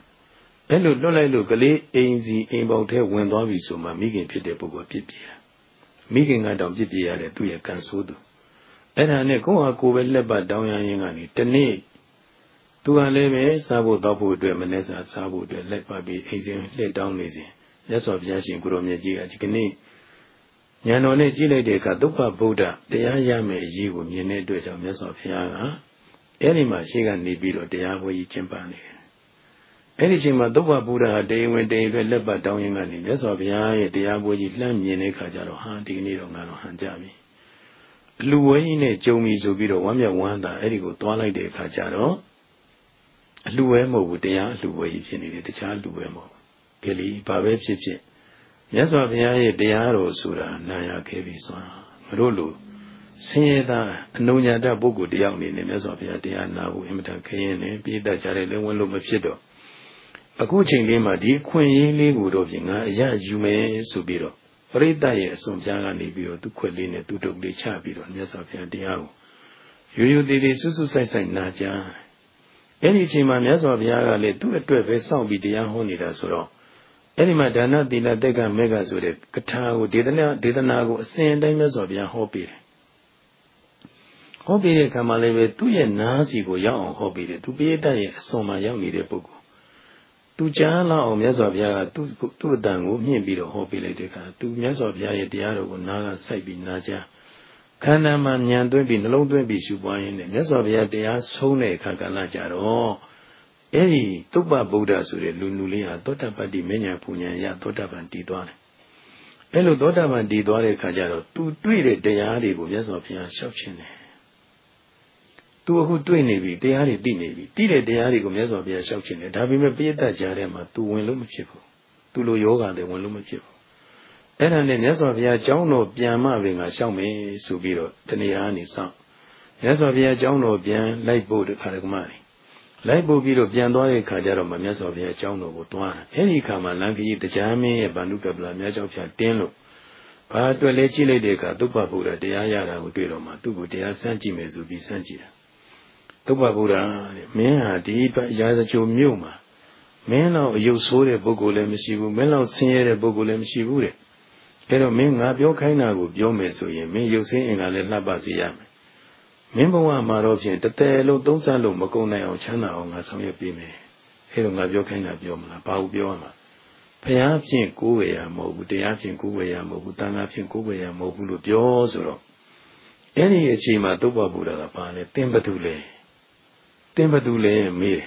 အဲ့လိုလွှတ်လိုက်လို့ကလေးအိမ်စီအိမ်ပေါက်ထဲဝင်သွားပြီဆိုမှမိခင်ဖြစ်တဲ့ပုဂ္ဂိုလ်ပြစ်ပြေတာမိခင်ကတောင်ပြစ်ပြေရတဲ့သူ့ရဲ့ကံဆိုးသူအဲ့ဒါနဲ့ကိုယ့်ဟာကိုယ်ပဲလက်ပတ်တောင်းရရင်ကနေတနေ့သူကလည်းပဲစားဖို့တောက်ဖို့အတွက်မနေ့စာစားဖို့အတွက်လက်ပတ်ပြီးအိမ်စဉ်လှည့်တောင်းနေစဉ်ရသော်ဘုရားရှင်ကိုရောမြတ်ကြီးကဒီကနေ့ဉာဏ်တော်နဲ့ကြည့်လိုက်တဲ့အခါဒုက္ခဗုဒ္ဓတရားရမယ်အရေးကိုမြင်တဲ့အတွက်ကြောင့်မြတ်စွာဘုရားက အဲ့ဒီမှာရှေ့ကနေပြီးတော့တရားပွဲကြီးကျင့်ပနေတယ်။အဲ့ဒီချိန်မှာဒုက္ခဗုဒ္ဓဟာတေဝင်တေအတွက်လက်ပတ်တောင်းရင်းကနေမြတ်စွာဘုရားရဲ့တရားပွဲကြီးလှမ်းမြင်တဲ့အခါကျတော့ဟာဒီကနေ့တော့ငါတော့ဟန်ကြပြီ။အလူဝဲကြီးနဲ့ကြုံပြီဆိုပြီးတော့ဝမ်းမြောက်ဝမ်းသာအဲ့ဒီကိုသွားလိုက်တဲ့အခါကျတော့အလူဝဲမဟုတ်ဘူးတရားအလူဝဲကြီးဖြစ်နေတယ်တခြားလူဝဲမဟုတ်ကလေးဘာပဲဖြစ်ဖြစ်မြတ်စွာဘုရားရဲ့တရားတော်ဆိုတာနာရခဲ့ပြီစွာမတို့လို ဆင်းရဲသားအနုညာတပုဂ္ဂိုလ်တယောက်အနေနဲ့မြတ်စွာဘုရားတရားနာဖို့အင်မတန်ခရင်နေပြည့်တတ်ကြတဲ့လည်းဝင်လို့မဖြစ်တော့အခုချိန်လေးမှာဒီခွင့်ရင်းလေးကိုတော့ပြင်ငါအရယူမယ်ဆိုပြီးတော့ပရိသတ်ရဲ့အစွန်ပြားကနေပြီးတော့သူခွက်လေးနဲ့သူတုပ်လေးချပြီးတော့မြတ်စွာဘုရားတရားကိုရိုးရိုးသေးသေးစွတ်စွတ်ဆိုင်ဆိုင်နာကြအဲ့ဒီအချိန်မှာမြတ်စွာဘုရားကလည်းသူ့အတွက်ပဲစောင့်ပြီးတရားဟောနေတာဆိုတော့အဲ့ဒီမှာဒါနသီလတက်ကမေကဆိုတဲ့ကထာကိုဒေသနာဒေသနာကိုအစဉ်တိုင်းမြတ်စွာဘုရားဟောပေးတယ် ဟောပေးတဲ့အခါမှာလည်းပဲသူ့ရဲ့နားစီကိုရောက်အောင်ဟောပေးတယ်သူပိဋကရဲ့အစွန်မှာရောက်နေတဲ့ပုဂ္ဂိုလ်သူကြားလောက်အောင်မြတ်စွာဘုရားကသူ့သူ့အတန်ကိုမြင့်ပြီးတော့ဟောပေးလိုက်တဲ့အခါသူမြတ်စွာဘုရားရဲ့တရားတော်ကိုနားကစိုက်ပြီးနားကြားခန္ဓာမှာညံသွင်းပြီးနှလုံးသွင်းပြီးရှုပွားရင်းနဲ့မြတ်စွာဘုရားတရားဆုံးတဲ့အခါကလည်းကြတော့အဲ့ဒီသုပ္ပဗုဒ္ဓဆိုတဲ့လူလူလေးဟာသောတာပတ္တိမဉ္ဇဉ်ပူဉ္ဇဉ်ရသောတာပန်တည်သွားတယ်။အဲ့လိုသောတာပန်တည်သွားတဲ့အခါကျတော့သူတွေ့တဲ့တရားတွေကိုမြတ်စွာဘုရားရှောက်ခြင်းတယ်။ သူအခုတွေ့နေပြီတရားတွေသိနေပြီသိတဲ့တရားတွေကိုမြတ်စွာဘုရားရှောက်ခြင်းတယ်ဒါပေမဲ့ပိဋကကြားထဲမှာ तू ဝင်လို့မဖြစ်ဘူး။ तू လိုယောဂတွေဝင်လို့မဖြစ်ဘူး။အဲ့ဒါနဲ့မြတ်စွာဘုရားကျောင်းတော်ပြန်မှပင်ကရှောက်မယ်ဆိုပြီးတော့တဏှာအနေဆောင်မြတ်စွာဘုရားကျောင်းတော်ပြန်လိုက်ဖို့တခါတကမှနေလိုက်ပို့ပြီးတော့ပြန်သွားတဲ့ခါကျတော့မမြတ်စွာဘုရားအကြောင်းတော်ကိုသွားတယ်။အဲဒီခါမှာလံခရီးတရားမင်းရဲ့ဗန္ဓုကပလာမြတ်ကျောက်ဖြာတင်းလို့ဘာအတွက်လဲကြည့်လိုက်တဲ့အခါသုဘဗုဒ္ဓတရားရတာကိုတွေ့တော့မှသူ့ကိုတရားစမ်းကြည့်မယ်ဆိုပြီးစမ်းကြည့်တာ သုဘဗုဒ္ဓတဲ့မင်းဟာဒီရာဇကြိုမြို့မှာမင်းတော့အယုတ်ဆိုးတဲ့ပုဂ္ဂိုလ်လည်းမရှိဘူးမင်းတော့ဆင်းရဲတဲ့ပုဂ္ဂိုလ်လည်းမရှိဘူးတဲ့အဲ့တော့မင်းငါပြောခိုင်းတာကိုပြောမယ်ဆိုရင်မင်းရုပ်ဆင်းအင်္ဂါလည်းလှပစေရမယ်မင်းဘဝမှာတော့ဖြင့်တသက်လုံးသုံးဆလို့မကုန်နိုင်အောင်ချမ်းသာအောင်ငါဆောင်ရွက်ပေးမယ်အဲ့တော့ငါပြောခိုင်းတာပြောမလားဘာလို့ပြောရမှာဘုရားဖြင့်ကိုးဝေရမဟုတ်ဘူးတရားဖြင့်ကိုးဝေရမဟုတ်ဘူးတန်ခါဖြင့်ကိုးဝေရမဟုတ်ဘူးလို့ပြောဆိုတော့အဲ့ဒီအချိန်မှာသုဘဗုဒ္ဓကပါလဲတင်းဘသူလဲ တင်းဘသူလဲမေး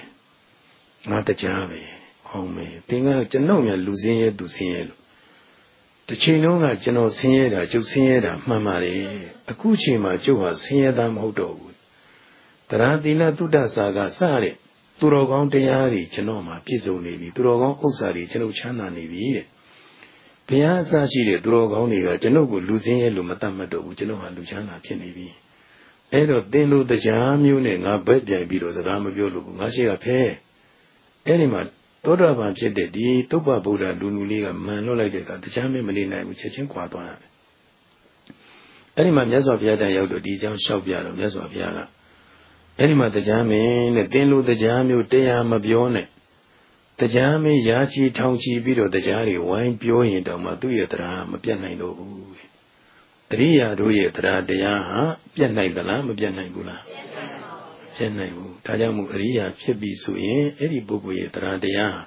ငါတရားပဲဟောင်းမေးတင်းကကျွန်တော်များလူစင်းရဲသူစင်းရဲလို့တစ်ချိန်လုံးကကျွန်တော်ဆင်းရဲတာကျုပ်ဆင်းရဲတာမှန်ပါတယ်အခုချိန်မှာကျုပ်ဟာဆင်းရဲတာမဟုတ်တော့ဘူးတရားသီလသုဒ္ဓစာကစတဲ့သူတော်ကောင်းတရားတွေကျွန်တော်မှာပြည့်စုံနေပြီသူတော်ကောင်းဥစ္စာတွေကျွန်တော်ချမ်းသာနေပြီတဲ့ဘုရားအစရှိတဲ့သူတော်ကောင်းတွေကကျွန်တော်ကိုလူစင်းရဲလို့မတတ်မှတ်တော့ဘူးကျွန်တော်ဟာလူချမ်းသာဖြစ်နေပြီ အဲ့တော့သင်တို့တရားမျိုးနဲ့ငါဘက်ပြိုင်ပြီးတော့စကားမပြောလို့ငါရှိကဖဲအဲ့ဒီမှာသောတာပန်ဖြစ်တဲ့ဒီတုပ္ပဗုဒ္ဓလူလူလေးကမန်လွတ်လိုက်တဲ့အခါတရားမင်းမနေနိုင်ဘူးချက်ချင်းခွာသွားတာအဲ့ဒီမှာမြတ်စွာဘုရားတန်ရောက်တော့ဒီအကြောင်းလျှောက်ပြတော့မြတ်စွာဘုရားကအဲ့ဒီမှာတရားမင်းနဲ့သင်လိုတရားမျိုးတရားမပြောနဲ့တရားမင်းရာချီထောင်ချီပြီးတော့တရားတွေဝိုင်းပြောရင်တောင်မှသူ့ရဲ့တရားမပြတ်နိုင်တော့ဘူးတ ရိယာတို့ရဲ့တရားတရားဟာပြတ်နိုင်သလားမပြတ်နိုင်ဘူးလားပြတ်နိုင်ဘူးဒါကြောင့်မို့အရိယာဖြစ်ပြီဆိုရင်အဲ့ဒီပုဂ္ဂိုလ်ရဲ့တရားတရား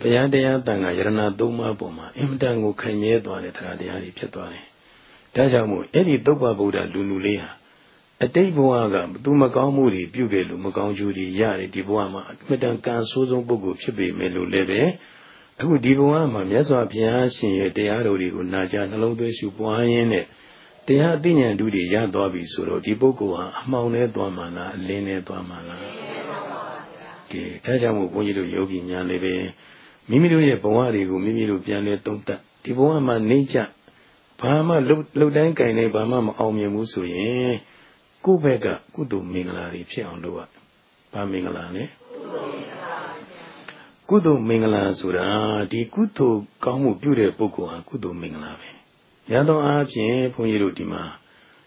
ဘုရားတရားတန်ခါယရဏသုံးပါးပေါ်မှာအင်မတန်ကိုခိုင်မြဲသွားတဲ့တရားတရားတွေဖြစ်သွားတယ်ဒါကြောင့်မို့အဲ့ဒီသုဘဗုဒ္ဓလူလူလေးဟာအတိတ်ဘဝကသူမကောင်းမှုတွေပြုခဲ့လို့မကောင်းကျိုးတွေရတယ်ဒီဘဝမှာအမတန်ကံဆိုးဆုံးပုဂ္ဂိုလ်ဖြစ်ပေမဲ့လို့လည်းပဲအခုဒီဘဝမှာမြတ်စွာဘုရားရှင်ရဲ့တရားတော်တွေကိုနာကြားနှလုံးသွင်းရှုပွားရင်းနဲ့ တရားအသိဉာဏ်ဓုတွေရသွားပြီဆိုတော့ဒီပုဂ္ဂိုလ်ဟာအမှောင်နဲ့သွားမှလားအလင်းနဲ့သွားမှလားကဲဒါကြောင့်မို့ဘုန်းကြီးတို့ယောဂီများလည်းပဲမိမိတို့ရဲ့ဘဝတွေကိုမိမိတို့ပြန်လဲသုံးသပ်ဒီဘဝမှာနေကြဘာမှလှုပ်တိုင်းကြိုင်နေဘာမှမအောင်မြင်ဘူးဆိုရင်ကိုယ့်ဘက်ကကုသိုလ်မင်္ဂလာတွေဖြစ်အောင်လုပ်ရ။ဘာမင်္ဂလာလဲ။ကုသိုလ်မင်္ဂလာဆိုတာဒီကုသိုလ်ကောင်းမှုပြုတဲ့ပုဂ္ဂိုလ်ဟာကုသိုလ်မင်္ဂလာပဲ။ ရသောအားဖြင့်ဘုန်းကြီးတို့ဒီမှာ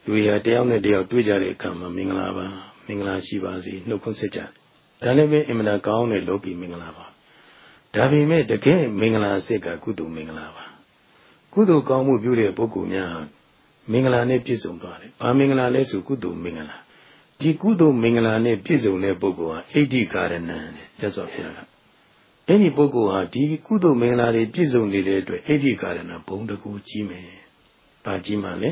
လူရတယောက်နဲ့တယောက်တွေ့ကြတဲ့အခါမှာမင်္ဂလာပါမင်္ဂလာရှိပါစေနှုတ်ခွန်းဆက်ကြ။ဒါလည်းပဲအင်မတန်ကောင်းတဲ့လောကီမင်္ဂလာပါ။ဒါပေမဲ့တကယ်မင်္ဂလာစစ်ကကုသိုလ်မင်္ဂလာပါ။ကုသိုလ်ကောင်းမှုပြုတဲ့ပုဂ္ဂိုလ်များမင်္ဂလာနဲ့ပြည့်စုံသွားတယ်။ဘာမင်္ဂလာလဲဆိုကုသိုလ်မင်္ဂလာ။ဒီကုသိုလ်မင်္ဂလာနဲ့ပြည့်စုံတဲ့ပုဂ္ဂိုလ်ဟာအိဋ္ဌိကာရဏံတဲ့မြတ်စွာဘုရားက။အဲ့ဒီပုဂ္ဂိုလ်ဟာဒီကုသိုလ်မင်္ဂလာတွေပြည့်စုံနေတဲ့အတွက်အိဋ္ဌိကာရဏဘုံတကူကြီးမယ်။ ဘာကြီးမှလဲ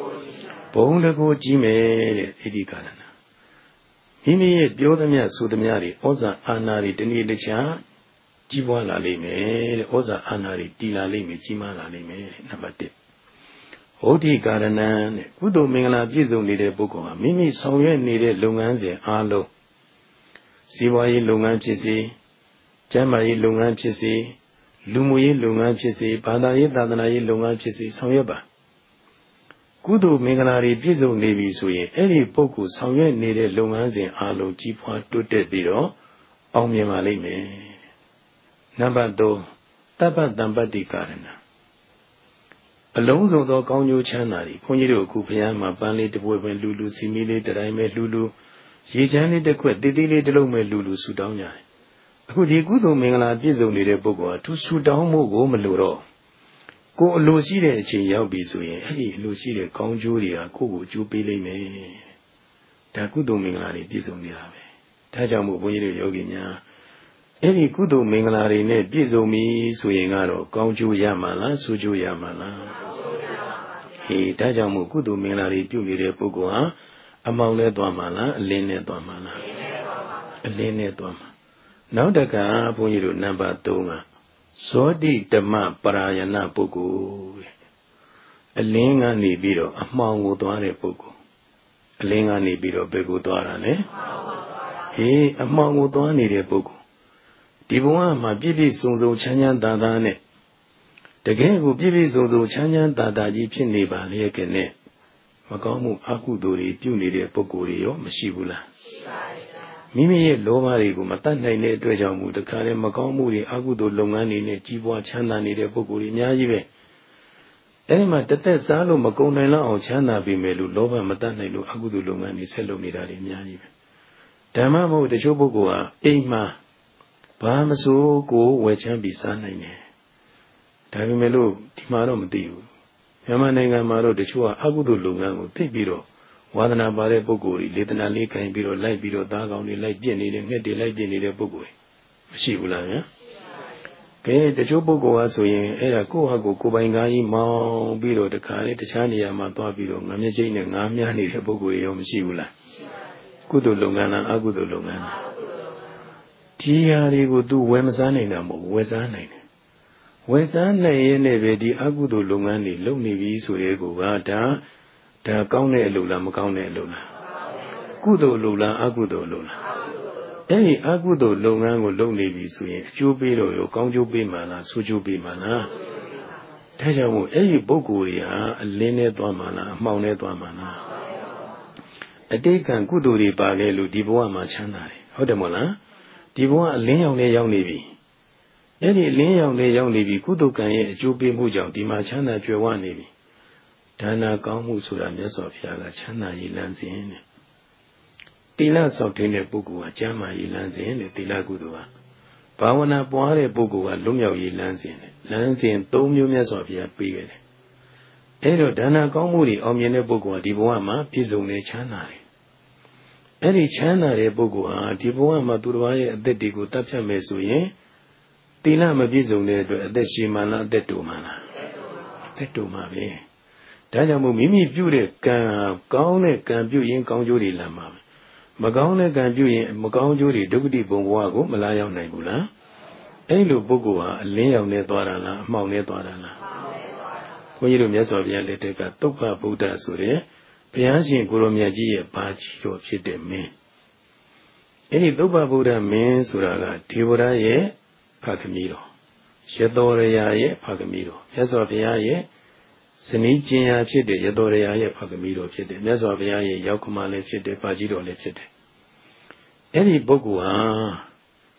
။ဘုံတကူကြီးမယ်တဲ့အိဋ္ဌိကာရဏ။မိမိရဲ့ပြောသမျှဆိုသမျှတွေဩဇာအာဏာတွေတနည်းတခြားကြီးပွားလာလိမ့်မယ်တဲ့ဩဇာအာဏာတွေတည်လာလိမ့်မယ်ကြီးမားလာလိမ့်မယ်နံပါတ်1ဩဒိကာရဏံတဲ့ကုသိုလ်မင်္ဂလာပြည့်စုံနေတဲ့ပုဂ္ဂိုလ်ဟာမိမိဆောင်ရွက်နေတဲ့လုပ်ငန်းစဉ်အားလုံးစီးပွားရေးလုပ်ငန်းဖြစ်စေကျန်းမာရေးလုပ်ငန်းဖြစ်စေလူမှုရေးလုပ်ငန်းဖြစ်စေဘာသာရေးသာသနာရေးလုပ်ငန်းဖြစ်စေဆောင်ရွက်ပါ ကုသိုလ်မင်္ဂလာတွေပြည့်စုံနေပြီဆိုရင်အဲ့ဒီပုဂ္ဂိုလ်ဆောင်ရွက်နေတဲ့လုပ်ငန်းစဉ်အားလုံးကြီးပွားတိုးတက်ပြီးတော့အောင်မြင်ပါလိမ့်မယ်နံပါတ်3တပ္ပတံပတ္တိကာရဏအလုံးစုံသောကောင်းကျိုးချမ်းသာတွေခွန်ကြီးတို့အခုဘုရားမှာပန်းလေးတစ်ပွဲပဲလူလူစီမီလေးတတိုင်းပဲလူလူရေချမ်းလေးတစ်ခွက်တည်တည်လေးတစ်လုံးပဲလူလူဆူတောင်းကြတယ်အခုဒီကုသိုလ်မင်္ဂလာပြည့်စုံနေတဲ့ပုဂ္ဂိုလ်ဟာသူဆူတောင်းမှုကိုမလိုတော့ ကိုအလိုရှိတဲ့အချိန်ရောက်ပြီဆိုရင်အဲ့ဒီအလိုရှိတဲ့ကောင်းကျိုးတွေဟာကိုယ့်ကိုအကျိုးပေးလိမ့်မယ်ဒါကုသိုလ်မင်္ဂလာတွေပြည့်စုံနေတာပဲဒါကြောင့်မို့ဘုန်းကြီးတို့ယောဂီများအဲ့ဒီကုသိုလ်မင်္ဂလာတွေနဲ့ပြည့်စုံပြီဆိုရင်ကတော့ကောင်းကျိုးရမှာလားဆိုးကျိုးရမှာလားဟေးဒါကြောင့်မို့ကုသိုလ်မင်္ဂလာတွေပြုနေတဲ့ပုဂ္ဂိုလ်ဟာအမောင်နဲ့သွားမှာလားအလင်းနဲ့သွားမှာလားအလင်းနဲ့သွားမှာနောက်တကဘုန်းကြီးတို့နံပါတ်3က ဇောတိဓမ္မပရာယနာပုဂ္ဂိုလ်အလင်းကနေပြီးတော့အမှောင်ကိုသွားတဲ့ပုဂ္ဂိုလ်အလင်းကနေပြီးတော့ဘယ်ကိုသွားတာလဲဟေးအမှောင်ကိုသွားနေတဲ့ပုဂ္ဂိုလ်ဒီဘဝမှာပြည့်ပြည့်စုံစုံချမ်းချမ်းသာသာနဲ့တကယ်ကိုပြည့်ပြည့်စုံစုံချမ်းချမ်းသာသာကြီးဖြစ်နေပါလေကဲနဲ့မကောင်းမှုအကုသိုလ်တွေပြုနေတဲ့ပုဂ္ဂိုလ်တွေရောမရှိဘူးလားရှိပါတယ် မိမိရဲ့လောဘတွေကိုမတတ်နိုင်တဲ့အတွက်ကြောင့်မူတခါလဲမကောင်းမှုတွေအကုသိုလ်လုပ်ငန်းတွေနဲ့ကြီးပွားချမ်းသာနေတဲ့ပုဂ္ဂိုလ်တွေအများကြီးပဲအဲ့ဒီမှာတသက်စားလို့မကုန်နိုင်လောက်အောင်ချမ်းသာပြီမယ်လို့လောဘမတတ်နိုင်လို့အကုသိုလ်လုပ်ငန်းတွေဆက်လုပ်နေတာတွေအများကြီးပဲဓမ္မမဟုတ်တချို့ပုဂ္ဂိုလ်ဟာအိမ်မှာဘာမဆိုကိုဝယ်ချမ်းပြီးစားနိုင်တယ်ဒါပေမဲ့လို့ဒီမှာတော့မသိဘူးမြန်မာနိုင်ငံမှာတော့တချို့ကအကုသိုလ်လုပ်ငန်းကိုသိပြီးတော့ ဝါသနာပါတဲ့ပုဂ္ဂိုလ်တွေလေတနာလေးခံပြီးတော့လိုက်ပြီးတော့သားကောင်းတွေလိုက်ပြစ်နေတဲ့ငှက်တွေလိုက်ပြစ်နေတဲ့ပုဂ္ဂိုလ်တွေမရှိဘူးလားဗျာကဲတချို့ပုဂ္ဂိုလ်ဟာဆိုရင်အဲ့ဒါကိုယ့်ဟာကိုယ်ကိုယ်ပိုင်ကားကြီးမောင်းပြီးတော့တခါလေတခြားနေရာမှာသွားပြီးတော့ငါမျက်စိနဲ့ငါးမြားနေတဲ့ပုဂ္ဂိုလ်တွေရောမရှိဘူးလားကုသိုလ်လုပ်ငန်းလားအကုသိုလ်လုပ်ငန်းလားဒီဟာတွေကို तू ဝယ်မစားနိုင်တာမဟုတ်ဝယ်စားနိုင်တယ်ဝယ်စားနိုင်ရဲ့နဲ့ပဲဒီအကုသိုလ်လုပ်ငန်းတွေလုပ်နေပြီဆိုရဲကိုကဒါ ဒါကောင်းတဲ့အလုပ်လားမကောင်းတဲ့အလုပ်လားကုသိုလ်လုပ်လားအကုသိုလ်လုပ်လားအဲ့ဒီအကုသိုလ်လုပ်ငန်းကိုလုပ်နေပြီဆိုရင်အကျိုးပေးတော့ရောကောင်းကျိုးပေးမှလားဆိုးကျိုးပေးမှလားဒါကြောင့်မို့အဲ့ဒီပုဂ္ဂိုလ်တွေဟာအလင်းနဲ့သွားမှလားအမှောင်နဲ့သွားမှလားအတိတ်ကံကုသိုလ်တွေပါခဲ့လို့ဒီဘဝမှာချမ်းသာတယ်ဟုတ်တယ်မို့လားဒီဘဝအလင်းရောင်နဲ့ရောက်နေပြီအဲ့ဒီအလင်းရောင်နဲ့ရောက်နေပြီကုသိုလ်ကံရဲ့အကျိုးပေးမှုကြောင့်ဒီမှာချမ်းသာကြွယ်ဝနေပြီ ဒါနာကောင်းမှုဆိုတာမြတ်စွာဘုရားကချမ်းသာရည်လန်းစဉ်တဲ့တိလဆောက်တဲ့ပုဂ္ဂိုလ်ကကျမ်းမာရည်လန်းစဉ်တဲ့တိလကုသိုလ်ကဘာဝနာပွားတဲ့ပုဂ္ဂိုလ်ကလွတ်မြောက်ရည်လန်းစဉ်တဲ့လန်းစဉ်၃မျိုးမြတ်စွာဘုရားပေးခဲ့တယ်အဲ့တော့ဒါနာကောင်းမှုတွေအောင်မြင်တဲ့ပုဂ္ဂိုလ်ကဒီဘဝမှာပြည့်စုံနေချမ်းသာတယ်အဲ့ဒီချမ်းသာတဲ့ပုဂ္ဂိုလ်ဟာဒီဘဝမှာသူတစ်ပါးရဲ့အသက်တွေကိုတတ်ဖြတ်မယ်ဆိုရင်တိလမပြည့်စုံတဲ့အတွက်အသက်ရှင်မှလားအသက်တူမှလားအသက်တူမှပဲ ဒါကြောင့်မို့မိမိပြုတဲ့ကံကောင်းတဲ့ကံပြုရင်ကောင်းကျိုးတွေလာမှာမကောင်းတဲ့ကံပြုရင်မကောင်းကျိုးတွေဒုက္ခတိဘုံဘဝကိုမလာရောက်နိုင်ဘူးလားအဲ့လိုပုဂ္ဂိုလ်ဟာအလင်းရောင်နဲ့သွားတာလားအမှောင်နဲ့သွားတာလားဘုန်းကြီးတို့မြတ်စွာဘုရားလက်ထက်ကသုတ်ဖဗုဒ္ဓဆိုတဲ့ဘုရားရှင်ကိုရောမြတ်ကြီးရဲ့ဘာကြီးတော်ဖြစ်တဲ့မင်းအဲ့ဒီသုတ်ဖဗုဒ္ဓမင်းဆိုတာကဒေဝရရဲ့ဖခင်ကြီးတော်ရသောရယာရဲ့ဖခင်ကြီးတော်မြတ်စွာဘုရားရဲ့ ဇနီးကျင်ရာဖြစ်တဲ့ရသောရယာရဲ့ဖခင်ကြီးတော်ဖြစ်တယ်မြတ်စွာဘုရားရဲ့ရောက်ခမလည်းဖြစ်တယ်ပါကြီးတော်လည်းဖြစ်တယ်အဲ့ဒီပုဂ္ဂိုလ်ဟာ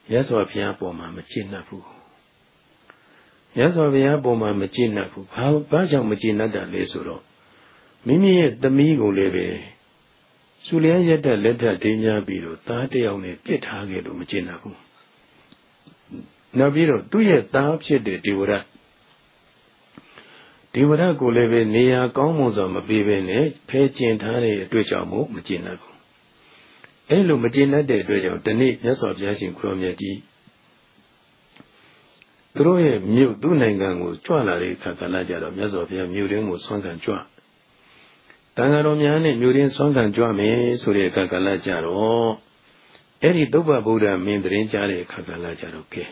မြတ်စွာဘုရားပေါ်မှာမကျင့်တတ်ဘူးမြတ်စွာဘုရားပေါ်မှာမကျင့်တတ်ဘူးဘာဘာကြောင့်မကျင့်တတ်တာလဲဆိုတော့မိမိရဲ့သမီးကိုလည်းပဲစူလျာရက်တဲ့လက်ထပ်ဒင်းများပြီးတော့သားတယောက်နဲ့ပြစ်ထားခဲ့လို့မကျင့်တတ်ဘူးနောက်ပြီးတော့သူ့ရဲ့သားဖြစ်တဲ့ဒေဝရ ဒေဝရကိုလည်းပဲနေရာကောင်းမွန်စွာမပေးဘဲနဲ့ဖဲကျင်ထားတဲ့အတွက်ကြောင့်မို့မကျင်တတ်ဘူးအဲလိုမကျင်တတ်တဲ့အတွက်ကြောင့်ဒီနေ့မြတ်စွာဘုရားရှင်ခရောမြတ်ကြီးသူတို့ရဲ့မြို့သူ့နိုင်ငံကိုကြွလာတဲ့အခါကလည်းကြတော့မြတ်စွာဘုရားမြို့ရင်းကိုဆွမ်းခံကြွတန်ဃာတော်များနဲ့မြို့ရင်းဆွမ်းခံကြွမယ်ဆိုတဲ့အခါကလည်းကြတော့အဲ့ဒီသုဗ္ဗဗုဒ္ဓမင်းတရင်ကြားတဲ့အခါကလည်းကြတော့ကဲ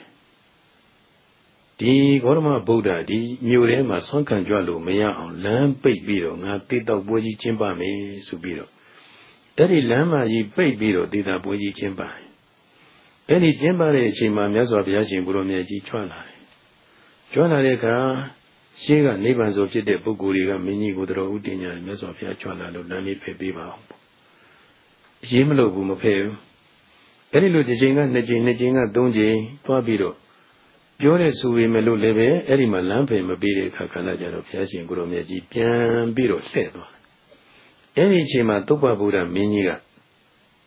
ဒီဂေါရမဗုဒ္ဓဒီမြို့ထဲမှာဆွမ်းခံကြွလို့မရအောင်လမ်းပိတ်ပြီးတော့ငါတိတောက်ပွဲကြီးကျင်းပမယ်ဆိုပြီးတော့အဲ့ဒီလမ်းမကြီးပိတ်ပြီးတော့တိတာပွဲကြီးကျင်းပတယ်အဲ့ဒီကျင်းပတဲ့အချိန်မှာမြတ်စွာဘုရားရှင်ဘုရောမြတ်ကြီးချွတ်လာတယ်ချွတ်လာတဲ့အခါရှေးကနိဗ္ဗာန်ဆိုဖြစ်တဲ့ပုဂ္ဂိုလ်တွေကမင်းကြီးကိုတော်ဥတင်ညာမြတ်စွာဘုရားချွတ်လာလို့လမ်းလေးဖယ်ပေးပါအောင်အရေးမလို့ဘူးမဖယ်ဘူးအဲ့ဒီလိုတစ်ချိန်ကနှစ်ချိန်နှစ်ချိန်ကသုံးချိန်သွားပြီးတော့ ပြောတဲ့ဆိုပေမဲ့လို့လည်းပဲအဲ့ဒီမှာလမ်းဖယ်မပေးတဲ့အခါခန္ဓာကြတော့ဘုရားရှင်ကိုရောမြတ်ကြီးပြန်ပြီးတော့လှည့်သွားအဲ့ဒီအချိန်မှာသုပ္ပဗုဒ္ဓမင်းကြီးက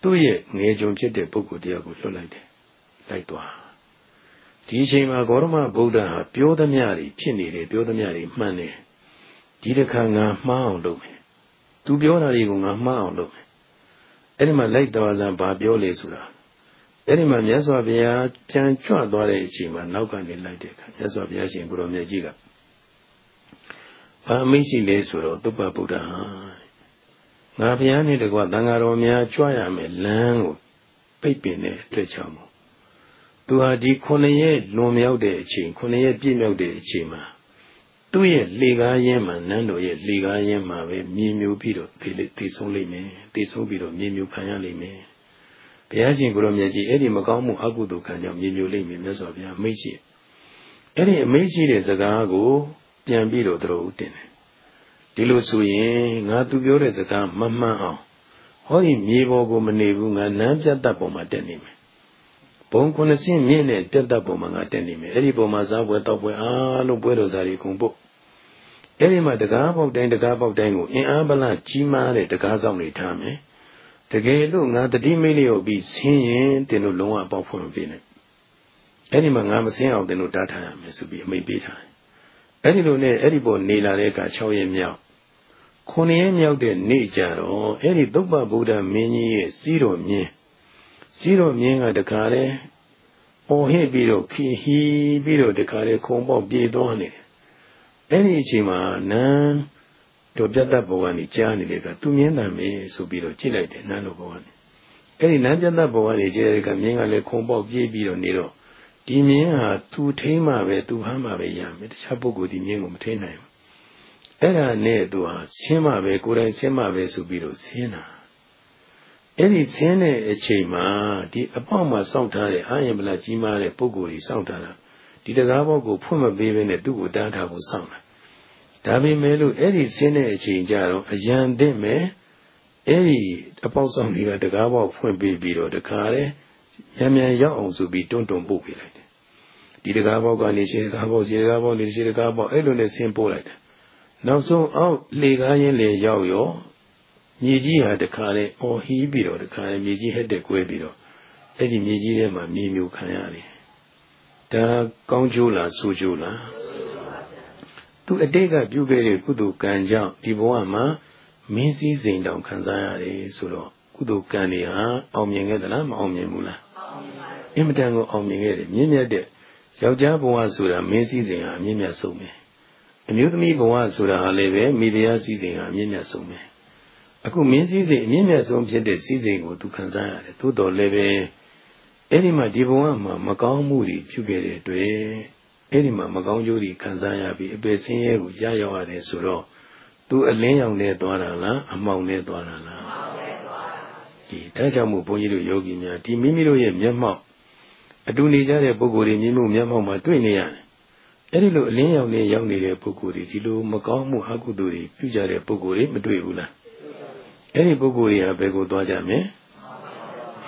သူ့ရဲ့ငယ်ကြုံဖြစ်တဲ့ပုဂ္ဂိုလ်တရားကိုလွှတ်လိုက်တယ်လိုက်သွားဒီအချိန်မှာဂေါရမဗုဒ္ဓဟာပြောသမျှတွေဖြစ်နေတယ်ပြောသမျှတွေမှန်တယ်ဒီတစ်ခါငါမှားအောင်လုပ်မယ်သူပြောတာတွေကိုငါမှားအောင်လုပ်မယ်အဲ့ဒီမှာလိုက်တော်စံဘာပြောလေဆိုတာ အဲ့ဒီမှာမြတ်စွာဘုရားပြန်ကြွသွားတဲ့အချိန်မှာနောက်ကနေလိုက်တဲ့အခါမြတ်စွာဘုရားရှင်ကိုရောမြတ်ကြီးကဘာအမိန့်ရှိလဲဆိုတော့သုပ္ပဗုဒ္ဓဟာငါဘုရားနဲ့တကွသံဃာတော်များကြွရမယ်လမ်းကိုပိတ်ပင်တဲ့အတွက်ကြောင့်မို့သူဟာဒီခုနှစ်ရက်လွန်မြောက်တဲ့အချိန်ခုနှစ်ရက်ပြည့်မြောက်တဲ့အချိန်မှာသူ့ရဲ့လေကားရင်းမှာနန်းတော်ရဲ့လေကားရင်းမှာပဲမြင်မျိုးပြီးတော့ဒီလေသိဆုံးလိမ့်မယ်သိဆုံးပြီးတော့မြင်မျိုးခံရလိမ့်မယ် ဘုရားရှင်ကိုရောမြတ်ကြီးအဲ့ဒီမကောင်းမှုအကုသိုလ်ခံကြောင့်မြင်မျိုးလိမ့်မယ်မြတ်စွာဘုရားမိတ်ရှိအဲ့ဒီအမိတ်ရှိတဲ့စကားကို ပြန်ပြီးတော့တော်ဦးတင်တယ်ဒီလိုဆိုရင်ငါသူပြောတဲ့စကားမမှန်အောင်ဟောဒီမြေပေါ်ကိုမနေဘူးငါနန်းပြတ်သက်ပေါ်မှာတက်နေမယ်ဘုံခုနှစ်ဆင့်မြင့်တဲ့ပြတ်သက်ပေါ်မှာငါတက်နေမယ်အဲ့ဒီပေါ်မှာစားပွဲတောက်ပွဲအားလုံးပွဲတော်စားတွေကုန်ဖို့အဲ့ဒီမှာတကားပေါက်တိုင်းတကားပေါက်တိုင်းကိုအင်အားဗလာကြီးမားတဲ့တကားဆောင်တွေထားမယ် တကယ်လို့ငါတတိမိလျော်ပြီးဆင်းရင်တင်တို့လုံးဝအပေါက်ဖွင့်ပေးလိုက်အဲ့ဒီမှာငါမဆင်းအောင်တင်တို့တားထားရမယ်ဆိုပြီးအမိန့်ပေးထားတယ်အဲ့ဒီလိုနဲ့အဲ့ဒီပေါ်နေလာတဲ့အခါ6ရက်မြောက်9ရက်မြောက်တဲ့နေ့ကြတော့အဲ့ဒီသုပ္ပဗုဒ္ဓမင်းကြီးရဲ့စီးတော်မြင်းစီးတော်မြင်းကတခါလေပေါ်ဟစ်ပြီးတော့ခီဟီပြီးတော့တခါလေခုံပေါက်ပြေးသွားနေတယ်အဲ့ဒီအချိန်မှာနန်း တို့ပြတ်သက်ဘဝကနေကြားနေတယ်ကသူမြင်းတံမေဆိုပြီးတော့ကြည့်လိုက်တယ်နန်းတို့ဘဝကနေအဲ့ဒီနန်းပြတ်သက်ဘဝကနေကြည့်တဲ့ကမြင်းကလည်းခုံပေါက်ပြေးပြီးတော့နေတော့ဒီမြင်းဟာသူထိမှပဲသူဟမ်းမှပဲရမယ်တခြားပုဂ္ဂိုလ်ဒီမြင်းကိုမထိနိုင်ဘူးအဲ့ဒါနဲ့သူဟာဆင်းမှပဲကိုယ်တိုင်ဆင်းမှပဲဆိုပြီးတော့ဆင်းတာအဲ့ဒီဆင်းတဲ့အချိန်မှာဒီအပေါက်မှာစောင့်ထားတဲ့အာယံပလကြီးမားတဲ့ပုဂ္ဂိုလ်ကြီးစောင့်ထားတာဒီတကားဘောက်ကိုဖွင့်မပေးဘဲနဲ့သူ့ကိုတားထားဖို့စောင့်တာ ဒါပေမဲ့လို့အဲ့ဒီဆင်းတဲ့အချိန်ကြတော့အယံသင့်မဲ့အဲ့ဒီအပေါက်ဆောင်တွေကတကားဘောက်ဖွင့်ပေးပြီးတော့တခါလေရံမြန်ရောက်အောင်ဆိုပြီးတွန်းတွန်းပို့ပေးလိုက်တယ်ဒီတကားဘောက်ကနေရှေ့တကားဘောက်ရှေ့တကားဘောက်နေရှေ့တကားဘောက်အဲ့လိုနဲ့ဆင်းပို့လိုက်တယ်နောက်ဆုံးအောက်လေကားရင်းလေရောက်ရောမြေကြီးဟာတခါလေအော်ဟီးပြီးတော့တခါလေမြေကြီးဟက်တဲ့ကွဲပြီးတော့အဲ့ဒီမြေကြီးထဲမှာမြေမျိုးခံရတယ်ဒါကောင်းကျိုးလားဆိုးကျိုးလား သူအတိတ်ကပြုခဲ့တဲ့ကုသိုလ်ကံကြောင့်ဒီဘဝမှာမင်းစည်းစိမ်တောင်ခံစားရတယ်ဆိုတော့ကုသိုလ်ကံတွေဟာအောင်မြင်ခဲ့သလားမအောင်မြင်ဘူးလားအင်မတန်ကိုအောင်မြင်ခဲ့တယ်မြင့်မြတ်တဲ့ယောက်ျားဘဝဆိုတာမင်းစည်းစိမ်ဟာမြင့်မြတ်ဆုံးပဲအမျိုးသမီးဘဝဆိုတာဟာလည်းပဲမိဖုရားစည်းစိမ်ဟာမြင့်မြတ်ဆုံးပဲအခုမင်းစည်းစိမ်အမြင့်မြတ်ဆုံးဖြစ်တဲ့စည်းစိမ်ကိုသူခံစားရတယ်သို့တော်လည်းပဲအဲ့ဒီမှာဒီဘဝမှာမကောင်းမှုတွေပြုခဲ့တဲ့အတွက် အဲ့ဒီမှာမကောင်းကျိုးတွေခံစားရပြီးအပေဆင်းရဲကိုရရောက်ရတယ်ဆိုတော့သူအလင်းရောင်နဲ့သွားတာလားအမှောင်နဲ့သွားတာလားဒီဒါကြောင့်မို့ဘုန်းကြီးတို့ယောဂီများဒီမိမိတို့ရဲ့မျက်မှောက်အတူနေကြတဲ့ပုဂ္ဂိုလ်တွေမိမိမျက်မှောက်မှာတွေ့နေရတယ်အဲ့ဒီလိုအလင်းရောင်နဲ့ရောက်နေတဲ့ပုဂ္ဂိုလ်တွေဒီလိုမကောင်းမှုအကုသိုလ်တွေပြုကြတဲ့ပုဂ္ဂိုလ်တွေမတွေ့ဘူးလားအဲ့ဒီပုဂ္ဂိုလ်တွေဟာဘယ်ကိုသွားကြမလဲ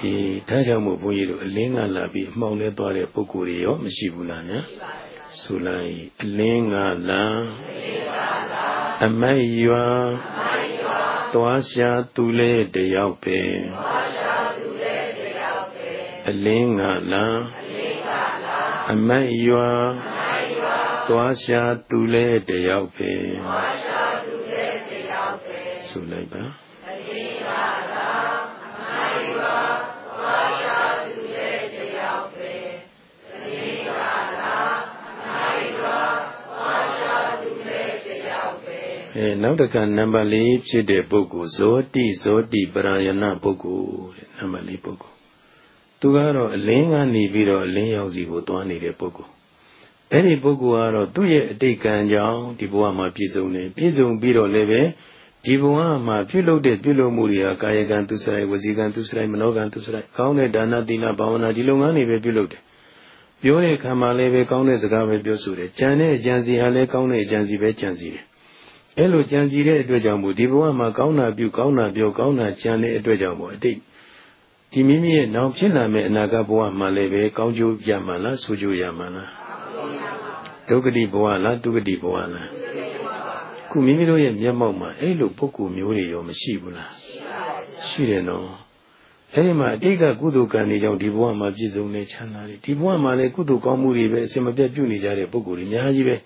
အေးဒါကြောင့်မို့ဘုန်းကြီးတို့အလင်းကလာပြီးအမှောင်နဲ့သွားတဲ့ပုဂ္ဂိုလ်တွေရောမရှိဘူးလားညာ ဆိုလိုက်အလင်းကလာအမိုက်ရွာသွားရှာသူလဲတယောက်ပဲအလင်းကလာအမိုက်ရွာသွားရှာသူလဲတယောက်ပဲဆိုလိုက်ပါ အဲနောက်တစ်ခါနံပါတ်၄ဖြစ်တဲ့ပုဂ္ဂိုလ်ဇောတိဇောတိပရာယနာပုဂ္ဂိုလ်တဲ့နံပါတ်၄ပုဂ္ဂိုလ်သူကတော့အလင်းကနေပြီးတော့အလင်းရောက်စီကိုသွားနေတဲ့ပုဂ္ဂိုလ်အဲ့ဒီပုဂ္ဂိုလ်ကတော့သူ့ရဲ့အတိတ်ကံကြောင့်ဒီဘဝမှာပြည့်စုံတယ်ပြည့်စုံပြီးတော့လည်းပဲဒီဘဝမှာပြုလုပ်တဲ့ပြုလုပ်မှုတွေဟာကာယကံသူစရိုက်ဝစီကံသူစရိုက်မနောကံသူစရိုက်ကောင်းတဲ့ဒါနသီလဘာဝနာဒီလုပ်ငန်းတွေပဲပြုလုပ်တယ်ပြောတဲ့ခံမှာလည်းပဲကောင်းတဲ့စကားပဲပြောဆိုတယ်ကြံတဲ့အကြံစီဟာလည်းကောင်းတဲ့အကြံစီပဲကြံစီတယ် အဲ့လိုကြံစီတဲ့အတွက်ကြောင့်မို့ဒီဘဝမှာကောင်းတာပြုကောင်းတာပြောကောင်းတာကြံတဲ့အတွက်ကြောင့်မို့အတိတ်ဒီမိမိရဲ့နောက်ဖြစ်လာမယ့်အနာဂတ်ဘဝမှာလည်းပဲကောင်းကျိုးရမှာလားဆိုးကျိုးရမှာလားဒုက္ခတိဘဝလားဒုက္ခတိဘဝလားခုမိမိတို့ရဲ့မျက်မှောက်မှာအဲ့လိုပုဂ္ဂိုလ်မျိုးတွေရောမရှိဘူးလားရှိတယ်နော်အဲ့ဒီမှာအတိတ်ကကုသိုလ်ကံတွေကြောင့်ဒီဘဝမှာပြည့်စုံနေချမ်းသာတယ်ဒီဘဝမှာလည်းကုသိုလ်ကောင်းမှုတွေပဲအစင်မပြတ်ပြုနေကြတဲ့ပုဂ္ဂိုလ်တွေအများကြီးပဲ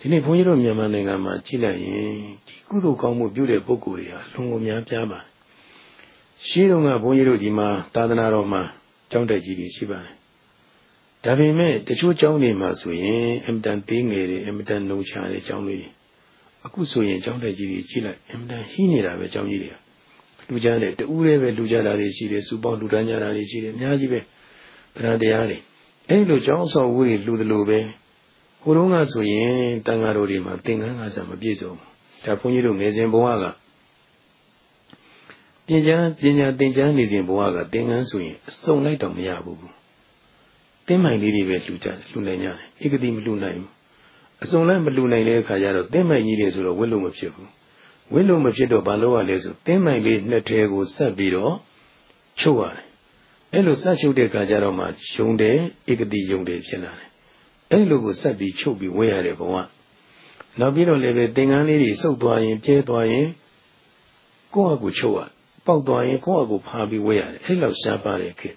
ဒီနေ့ဘုန်းကြီးတို့မြန်မာနိုင်ငံမှာကြည့်လိုက်ရင်ဒီကုသိုလ်ကောင်းမှုပြုတဲ့ပုဂ္ဂိုလ်တွေဟာလုံလုံများပြားပါရှင်းတော့ကဘုန်းကြီးတို့ဒီမှာသာသနာတော်မှာကျောင်းတက်ကြီးတွေရှိပါတယ်ဒါပေမဲ့တချို့ကျောင်းတွေမှာဆိုရင်အင်တန်သေးငယ်တွေအင်တန်လုံချတဲ့ကျောင်းတွေအခုဆိုရင်ကျောင်းတက်ကြီးတွေကြည့်လိုက်အင်တန်ဟင်းနေတာပဲကျောင်းကြီးတွေလူကြတဲ့တူးလေးပဲလူကြတာတွေရှိတယ်စူပေါင်းလူတန်းကြတာတွေရှိတယ်အများကြီးပဲဗရန်တရားတွေအဲဒီလိုကျောင်းဆောင်ဝေးတွေလူသလိုပဲ ဟိုတုန်းကဆိုရင်တန်ဃာတော်တွေမှာသင်္ကန်းကစားမပြည့်စုံဒါဘုန်းကြီးတို့ငယ်စဉ်ဘဝကပညာပညာသင်ကြားနေစဉ်ဘဝကသင်္ကန်းဆိုရင်အစုံလိုက်တော့မရဘူးတင်းမိုင်လေးတွေပဲလှူကြတယ်လှူနိုင်ကြတယ်ဧကတိမလှူနိုင်ဘူးအစုံလိုက်မလှူနိုင်တဲ့အခါကျတော့တင်းမိုင်ကြီးတွေဆိုတော့ဝစ်လို့မဖြစ်ဘူးဝစ်လို့မဖြစ်တော့ဘာလို့ရလဲဆိုတင်းမိုင်လေးနှစ်ထဲကိုဆက်ပြီးတော့ချုပ်ရတယ်အဲ့လိုဆက်ချုပ်တဲ့အခါကျတော့မှယုံတယ်ဧကတိယုံတယ်ဖြစ်လာတယ် အဲ့လိုကိုဆက်ပြီးချုပ်ပြီးဝဲရတဲ့ဘဝဘနောက်ပြီးတော့လည်းပဲသင်္ကန်းလေးတွေစုပ်သွားရင်ပြဲသွားရင်ကိုယ့်အကူချုပ်ရပေါက်သွားရင်ကိုယ့်အကူဖာပြီးဝဲရတယ်အဲ့လောက်ရှားပါတဲ့ခေတ်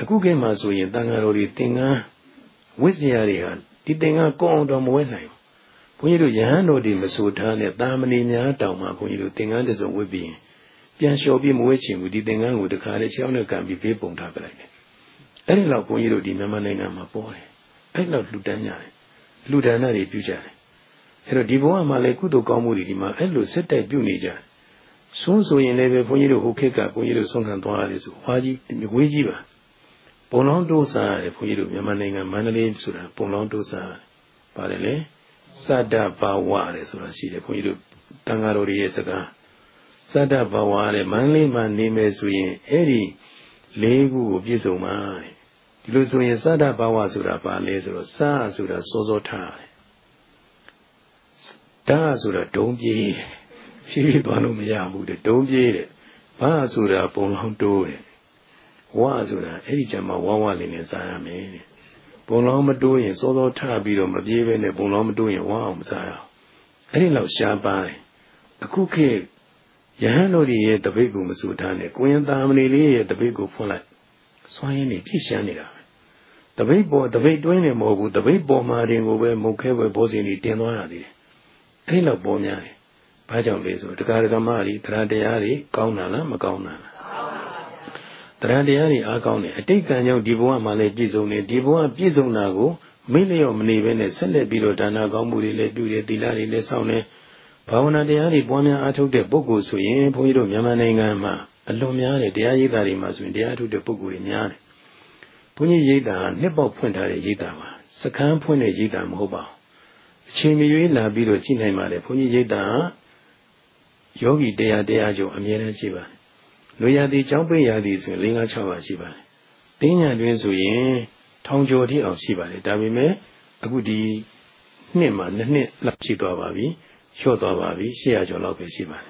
အခုခေတ်မှာဆိုရင်တန်ဃာတော်တွေသင်္ကန်းဝိဇ္ဇာတွေဟာဒီသင်္ကန်းကိုအောင်တော်မဝဲနိုင်ဘူးဘုန်းကြီးတို့ယဟန်တော်တွေမဆိုထားနဲ့တာမဏေများတောင်မှဘုန်းကြီးတို့သင်္ကန်းတစ်စုံဝတ်ပြီးပြန်လျှော်ပြီးမဝဲချင်ဘူးဒီသင်္ကန်းကိုတခါလေချောင်းနဲ့ကံပြီးပေးပုံထားပြလိုက်တယ်အဲ့ဒီလောက်ဘုန်းကြီးတို့ဒီမြန်မာနိုင်ငံမှာပေါ်တယ် အဲ့လောက်လှူဒန်းကြတယ်လှူဒါနတွေပြုကြတယ်အဲ့တော့ဒီဘဝမှာလည်းကုသိုလ်ကောင်းမှုတွေဒီမှာအဲ့လိုစစ်တိုက်ပြုနေကြတယ်ဆုံးဆိုရင်လည်းပဲဘုန်းကြီးတို့ဟိုခေတ်ကဘုန်းကြီးတို့ဆုံးခံသွားရတယ်ဆိုဟွာကြီးဝေးကြီးပါပုံလောင်းတိုးစားရတယ်ဘုန်းကြီးတို့မြန်မာနိုင်ငံမန္တလေးဆိုတာပုံလောင်းတိုးစားပါတယ်လေစတ္တဘာဝရတယ်ဆိုတာရှိတယ်ဘုန်းကြီးတို့တန်ဃာတော်တွေရဲ့စကားစတ္တဘာဝတဲ့မန္တလေးမှာနေမယ်ဆိုရင်အဲ့ဒီလေးခုကိုပြည့်စုံပါတဲ့ ဒီလိုဆိုရင်စတ္တဘာဝဆိုတာဘာလဲဆိုတော့စာဆိုတာစောစောထားတယ်ဒါဆိုတာဒုံပြေးဖြည်းဖြည်းသွားလို့မရဘူးတဲ့ဒုံပြေးတဲ့ဘာဆိုတာပုံလောင်းတိုးတဲ့ဝါဆိုတာအဲ့ဒီကျမှဝါဝလေးနဲ့စားရမယ်တဲ့ပုံလောင်းမတိုးရင်စောစောထပြီးတော့မပြေးပဲနဲ့ပုံလောင်းမတိုးရင်ဝါအောင်မစားရအောင်အဲ့ဒီလောက်ရှားပါတယ်အခုခေတ်ယဟန်တို့ရဲ့တပိတ်ကိုမဆူထားနဲ့ကိုရင်သားမဏေလေးရဲ့တပိတ်ကိုဖွင့်လိုက် စွမ်းရင်းနေပြည့်ရှမ်းနေတာပဲတပိတ်ပေါ်တပိတ်တွင်းနေမဟုတ်ဘူးတပိတ်ပေါ်မှာတင်ကိုပဲမုတ်ခဲပဲဘောစင်ကြီးတင်သွားရသေးတယ်အဲ့ဒီလောက်ပေါ်များတယ်ဘာကြောင့်လဲဆိုတရားဓမ္မတွေတရားတရားတွေကောင်းတာလားမကောင်းတာလားတရားတရားတွေအားကောင်းတယ်အတိတ်ကံကြောင့်ဒီဘဝမှာလည်းပြည့်စုံတယ်ဒီဘဝပြည့်စုံတာကိုမိလျော့မနေဘဲနဲ့ဆက်လက်ပြီးတော့ဒါနကောင်းမှုတွေလည်းပြုတယ်သီလတွေလည်းစောင့်တယ်ဘာဝနာတရားတွေပွားများအားထုတ်တဲ့ပုဂ္ဂိုလ်ဆိုရင်ဘုန်းကြီးတို့မြန်မာနိုင်ငံမှာ အလွန်များတယ်တရားရိပ်သာတွေမှာဆိုရင်တရားထုတ်တဲ့ပုဂ္ဂိုလ်တွေများတယ်ဘုန်းကြီးရိပ်သာကနှစ်ပေါက်ဖွင့်ထားတဲ့ရိပ်သာပါစကန်းဖွင့်တဲ့ရိပ်သာမဟုတ်ပါဘူးအချိန်မရွေးလာပြီးတော့ကြည့်နိုင်ပါတယ်ဘုန်းကြီးရိပ်သာယောဂီတရားတရားကျော်အမြဲတမ်းရှိပါတယ်လူရသည်ကျောင်းပိတ်ရသည်ဆိုရင်၄၅6ပါရှိပါတယ်တင်းညာတွင်ဆိုရင်ထောင်ကျော်ထိအောင်ရှိပါတယ်ဒါပေမဲ့အခုဒီနှစ်မှာနှစ်နှစ်လောက်ရှိသွားပါပြီလျှော့သွားပါပြီ800ကျော်လောက်ပဲရှိပါတယ်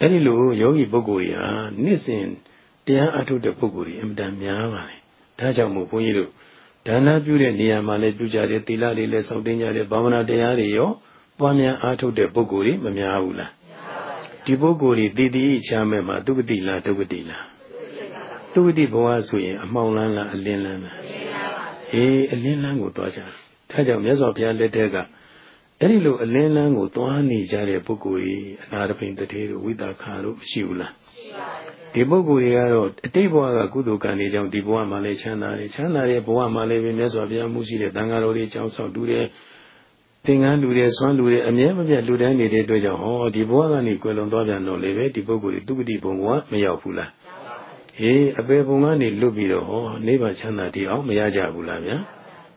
အဲ့ဒီလိုယောဂီပုဂ္ဂိုလ်တွေဟာနှစ်စဉ်တရားအထုတ်တဲ့ပုဂ္ဂိုလ်တွေအင်မတန်များပါတယ်ဒါကြောင့်မို့ဘုန်းကြီးတို့ဒါနပြုတဲ့နေရာမှာလည်းပြုကြတယ်သီလတွေလည်းစောင့်တင်းကြတယ်ဘာဝနာတရားတွေရောပွားများအားထုတ်တဲ့ပုဂ္ဂိုလ်တွေမများဘူးလားဒီပုဂ္ဂိုလ်တွေတည်တည်ချမ်းမဲ့မှာဒုက္ကတိလားဒုက္ကတိလားဒုက္ကတိဘဝဆိုရင်အမှောင်လန်းလားအလင်းလန်းလားအေးအလင်းလန်းကိုသွားကြဒါကြောင့်မြတ်စွာဘုရားလက်ထက်က အဲ့ဒီလိုအလင်းလန်းကိုသွားနေကြတဲ့ပုဂ္ဂိုလ်ကြီးအနာရပိန်တထေတို့ဝိတာခါတို့မရှိဘူးလားရှိပါတယ်ဒီပုဂ္ဂိုလ်တွေကတော့အတိတ်ဘဝကကုသိုလ်ကံတွေကြောင့်ဒီဘဝမှာလည်းချမ်းသာတယ်ချမ်းသာတဲ့ဘဝမှာလည်းပဲမြတ်စွာဘုရားမှုရှိတဲ့တန်ဃာတော်တွေကြောင်းဆောက်တူတယ်သင်္ကန်းလူတွေဆွမ်းလူတွေအမြဲမပြတ်လူတိုင်းနေတဲ့အတွက်ကြောင့်ဟောဒီဘဝကနေကွယ်လွန်သွားပြန်တော့လေပဲဒီပုဂ္ဂိုလ်တွေသူကတိဘုံဘဝမရောက်ဘူးလားဟေးအပေဘုံကနေလွတ်ပြီးတော့ဟောနိဗ္ဗာန်ချမ်းသာတည်အောင်မရကြဘူးလားဗျာ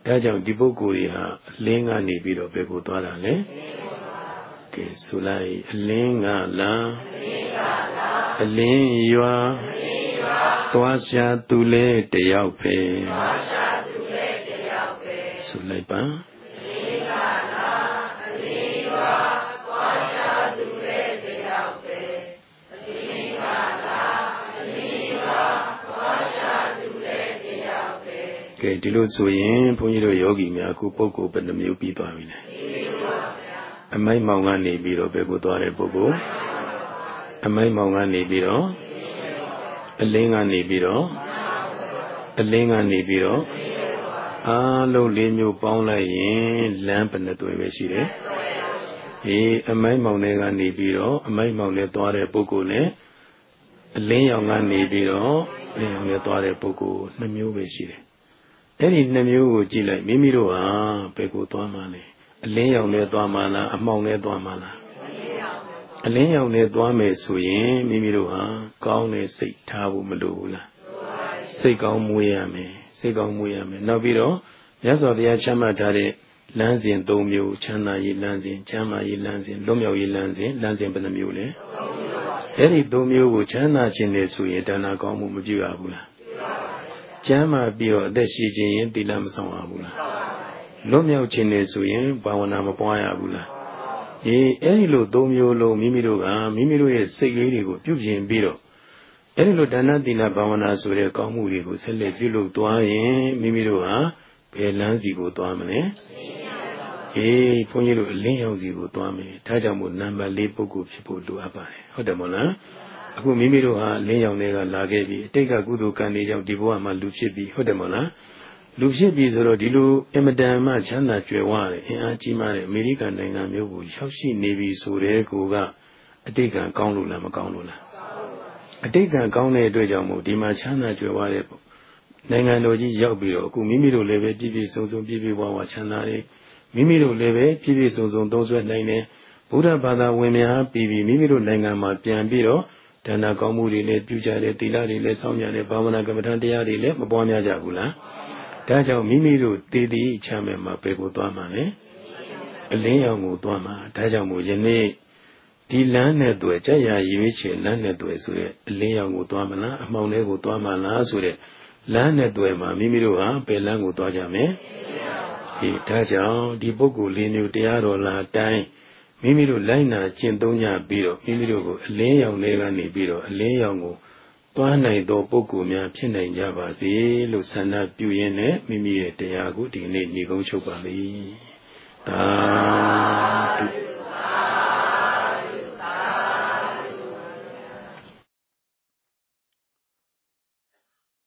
ဒါကြောင့်ဒီပုဂ္ဂိုလ်တွေဟာအလင်းကနေပြီးတော့ဘယ်ကိုသွားတာလဲကဲဆိုလိုက်အလင်းကလားအလင်းရွာသွားရှာသူလဲတယောက်ပဲဆိုလိုက်ပါ ကဲဒီလိုဆိုရင်ဘုန်းကြီးတို့ယောဂီများအခုပုဂ္ဂိုလ်ဘယ်နှမျိုးပြီးသွားပြီလဲအမိုက်မောင်ကနေပြီးတော့ဘယ်ကိုသွားတဲ့ပုဂ္ဂိုလ်အမိုက်မောင်ကနေပြီးတော့အလင်းကနေပြီးတော့အလင်းကနေပြီးတော့အားလုံးလေးမျိုးပေါင်းလိုက်ရင်လမ်းဘယ်နှသွေးပဲရှိတယ်အေးအမိုက်မောင်တွေကနေပြီးတော့အမိုက်မောင်တွေသွားတဲ့ပုဂ္ဂိုလ်နဲ့အလင်းရောင်ကနေပြီးတော့အလင်းရောင်တွေသွားတဲ့ပုဂ္ဂိုလ်နှမျိုးပဲရှိတယ် အဲ့ဒီနှမျိုးကိုကြည့်လိုက်မိမိတို့ဟာဘယ်ကိုသွားမှလဲအလင်းရောင်နဲ့သွားမှလားအမှောင်နဲ့သွားမှလားအလင်းရောင်နဲ့သွားမယ်ဆိုရင်မိမိတို့ဟာကောင်းတဲ့စိတ်ထားဖို့မလိုဘူးလားစိတ်ကောင်းမွေးရမယ်စိတ်ကောင်းမွေးရမယ်နောက်ပြီးတော့မြတ်စွာဘုရားချမှတ်ထားတဲ့လမ်းစဉ်၃မျိုးချမ်းသာရေးလမ်းစဉ်ချမ်းသာရေးလမ်းစဉ်လွတ်မြောက်ရေးလမ်းစဉ်လမ်းစဉ်ဘယ်နှမျိုးလဲအဲ့ဒီ၃မျိုးကိုချမ်းသာခြင်းနဲ့ဆိုရင်ဒါနကောင်းမှုမပြုရဘူးလား ကျမ်းမာပြီးတော့အသက်ရှိခြင်းရင်သီလမဆောင်ရဘူးလားလွတ်မြောက်ခြင်းနဲ့ဆိုရင်ဘာဝနာမပွားရဘူးလားအေးအဲ့ဒီလိုသုံးမျိုးလုံးမိမိတို့ကမိမိတို့ရဲ့စိတ်လေးတွေကိုပြုပြင်ပြီးတော့အဲ့ဒီလိုဒါနသီလဘာဝနာဆိုတဲ့ကောင်းမှုတွေကိုဆက်လက်ပြုလုပ်သွားရင်မိမိတို့ဟာဘယ်လမ်းစီကိုသွားမလဲအေးဘုန်းကြီးတို့အလင်းရောင်စီကိုသွားမယ်ဒါကြောင့်မို့နံပါတ်၄ပုဂ္ဂိုလ်ဖြစ်ဖို့လိုအပ်ပါတယ်ဟုတ်တယ်မဟုတ်လား အခုမိမိတို့ဟာလင်းရောင်တွေကလာခဲ့ပြီအတိတ်ကကုသိုလ်ကံတွေကြောင့်ဒီဘဝမှာလူဖြစ်ပြီဟုတ်တယ်မဟုတ်လားလူဖြစ်ပြီဆိုတော့ဒီလိုအင်မတန်မှချမ်းသာကြွယ်ဝတယ်အင်အားကြီးမားတဲ့အမေရိကန်နိုင်ငံမျိုးကိုရောက်ရှိနေပြီဆိုတဲ့ကိုကအတိတ်ကံကောင်းလို့လားမကောင်းလို့လားအတိတ်ကံကောင်းတဲ့အတွက်ကြောင့်မို့ဒီမှာချမ်းသာကြွယ်ဝတဲ့နိုင်ငံတော်ကြီးရောက်ပြီးတော့အခုမိမိတို့လည်းပဲပြည့်ပြည့်စုံစုံပြည့်ပြည့်ဝဝချမ်းသာတယ်မိမိတို့လည်းပဲပြည့်ပြည့်စုံစုံသုံးဆွဲနိုင်တယ်ဘုရားဘာသာဝင်များပြီးပြီးမိမိတို့နိုင်ငံမှာပြန်ပြီးတော့ ဒါနကောင်းမှုတွေလည်းပြုကြတယ်သီလတွေလည်းစောင့်ကြတယ်ဘာဝနာကမ္မထံတရားတွေလည်းမပွားများကြဘူးလားဒါကြောင့်မိမိတို့တည်တည်ချမ်းမဲ့မှာပဲကိုသွားမှာလေအလင်းရောင်ကိုသွားမှာဒါကြောင့်မို့ယနေ့ဒီလမ်းနဲ့တွေ့ကြရရွေးချယ်လမ်းနဲ့တွေ့ဆိုတဲ့အလင်းရောင်ကိုသွားမလားအမှောင်ထဲကိုသွားမလားဆိုတဲ့လမ်းနဲ့တွေ့မှာမိမိတို့ဟာဘယ်လမ်းကိုသွားကြမလဲဒီဒါကြောင့်ဒီပုဂ္ဂိုလ်လေးမျိုးတရားတော်လာတိုင်း မိမိတို့လိုက်နာကျင့်သုံးကြပြီးတော့မိမိတို့ကိုအလင်းရောင်တွေကနေပြီးတော့အလင်းရောင်ကိုသွားနိုင်သောပုဂ္ဂိုလ်များဖြစ်နိုင်ကြပါစေလို့ဆန္ဒပြုရင်းနဲ့မိမိရဲ့တရားကိုဒီနေ့ညီကုန်းချုပ်ပါလိမ့်သာ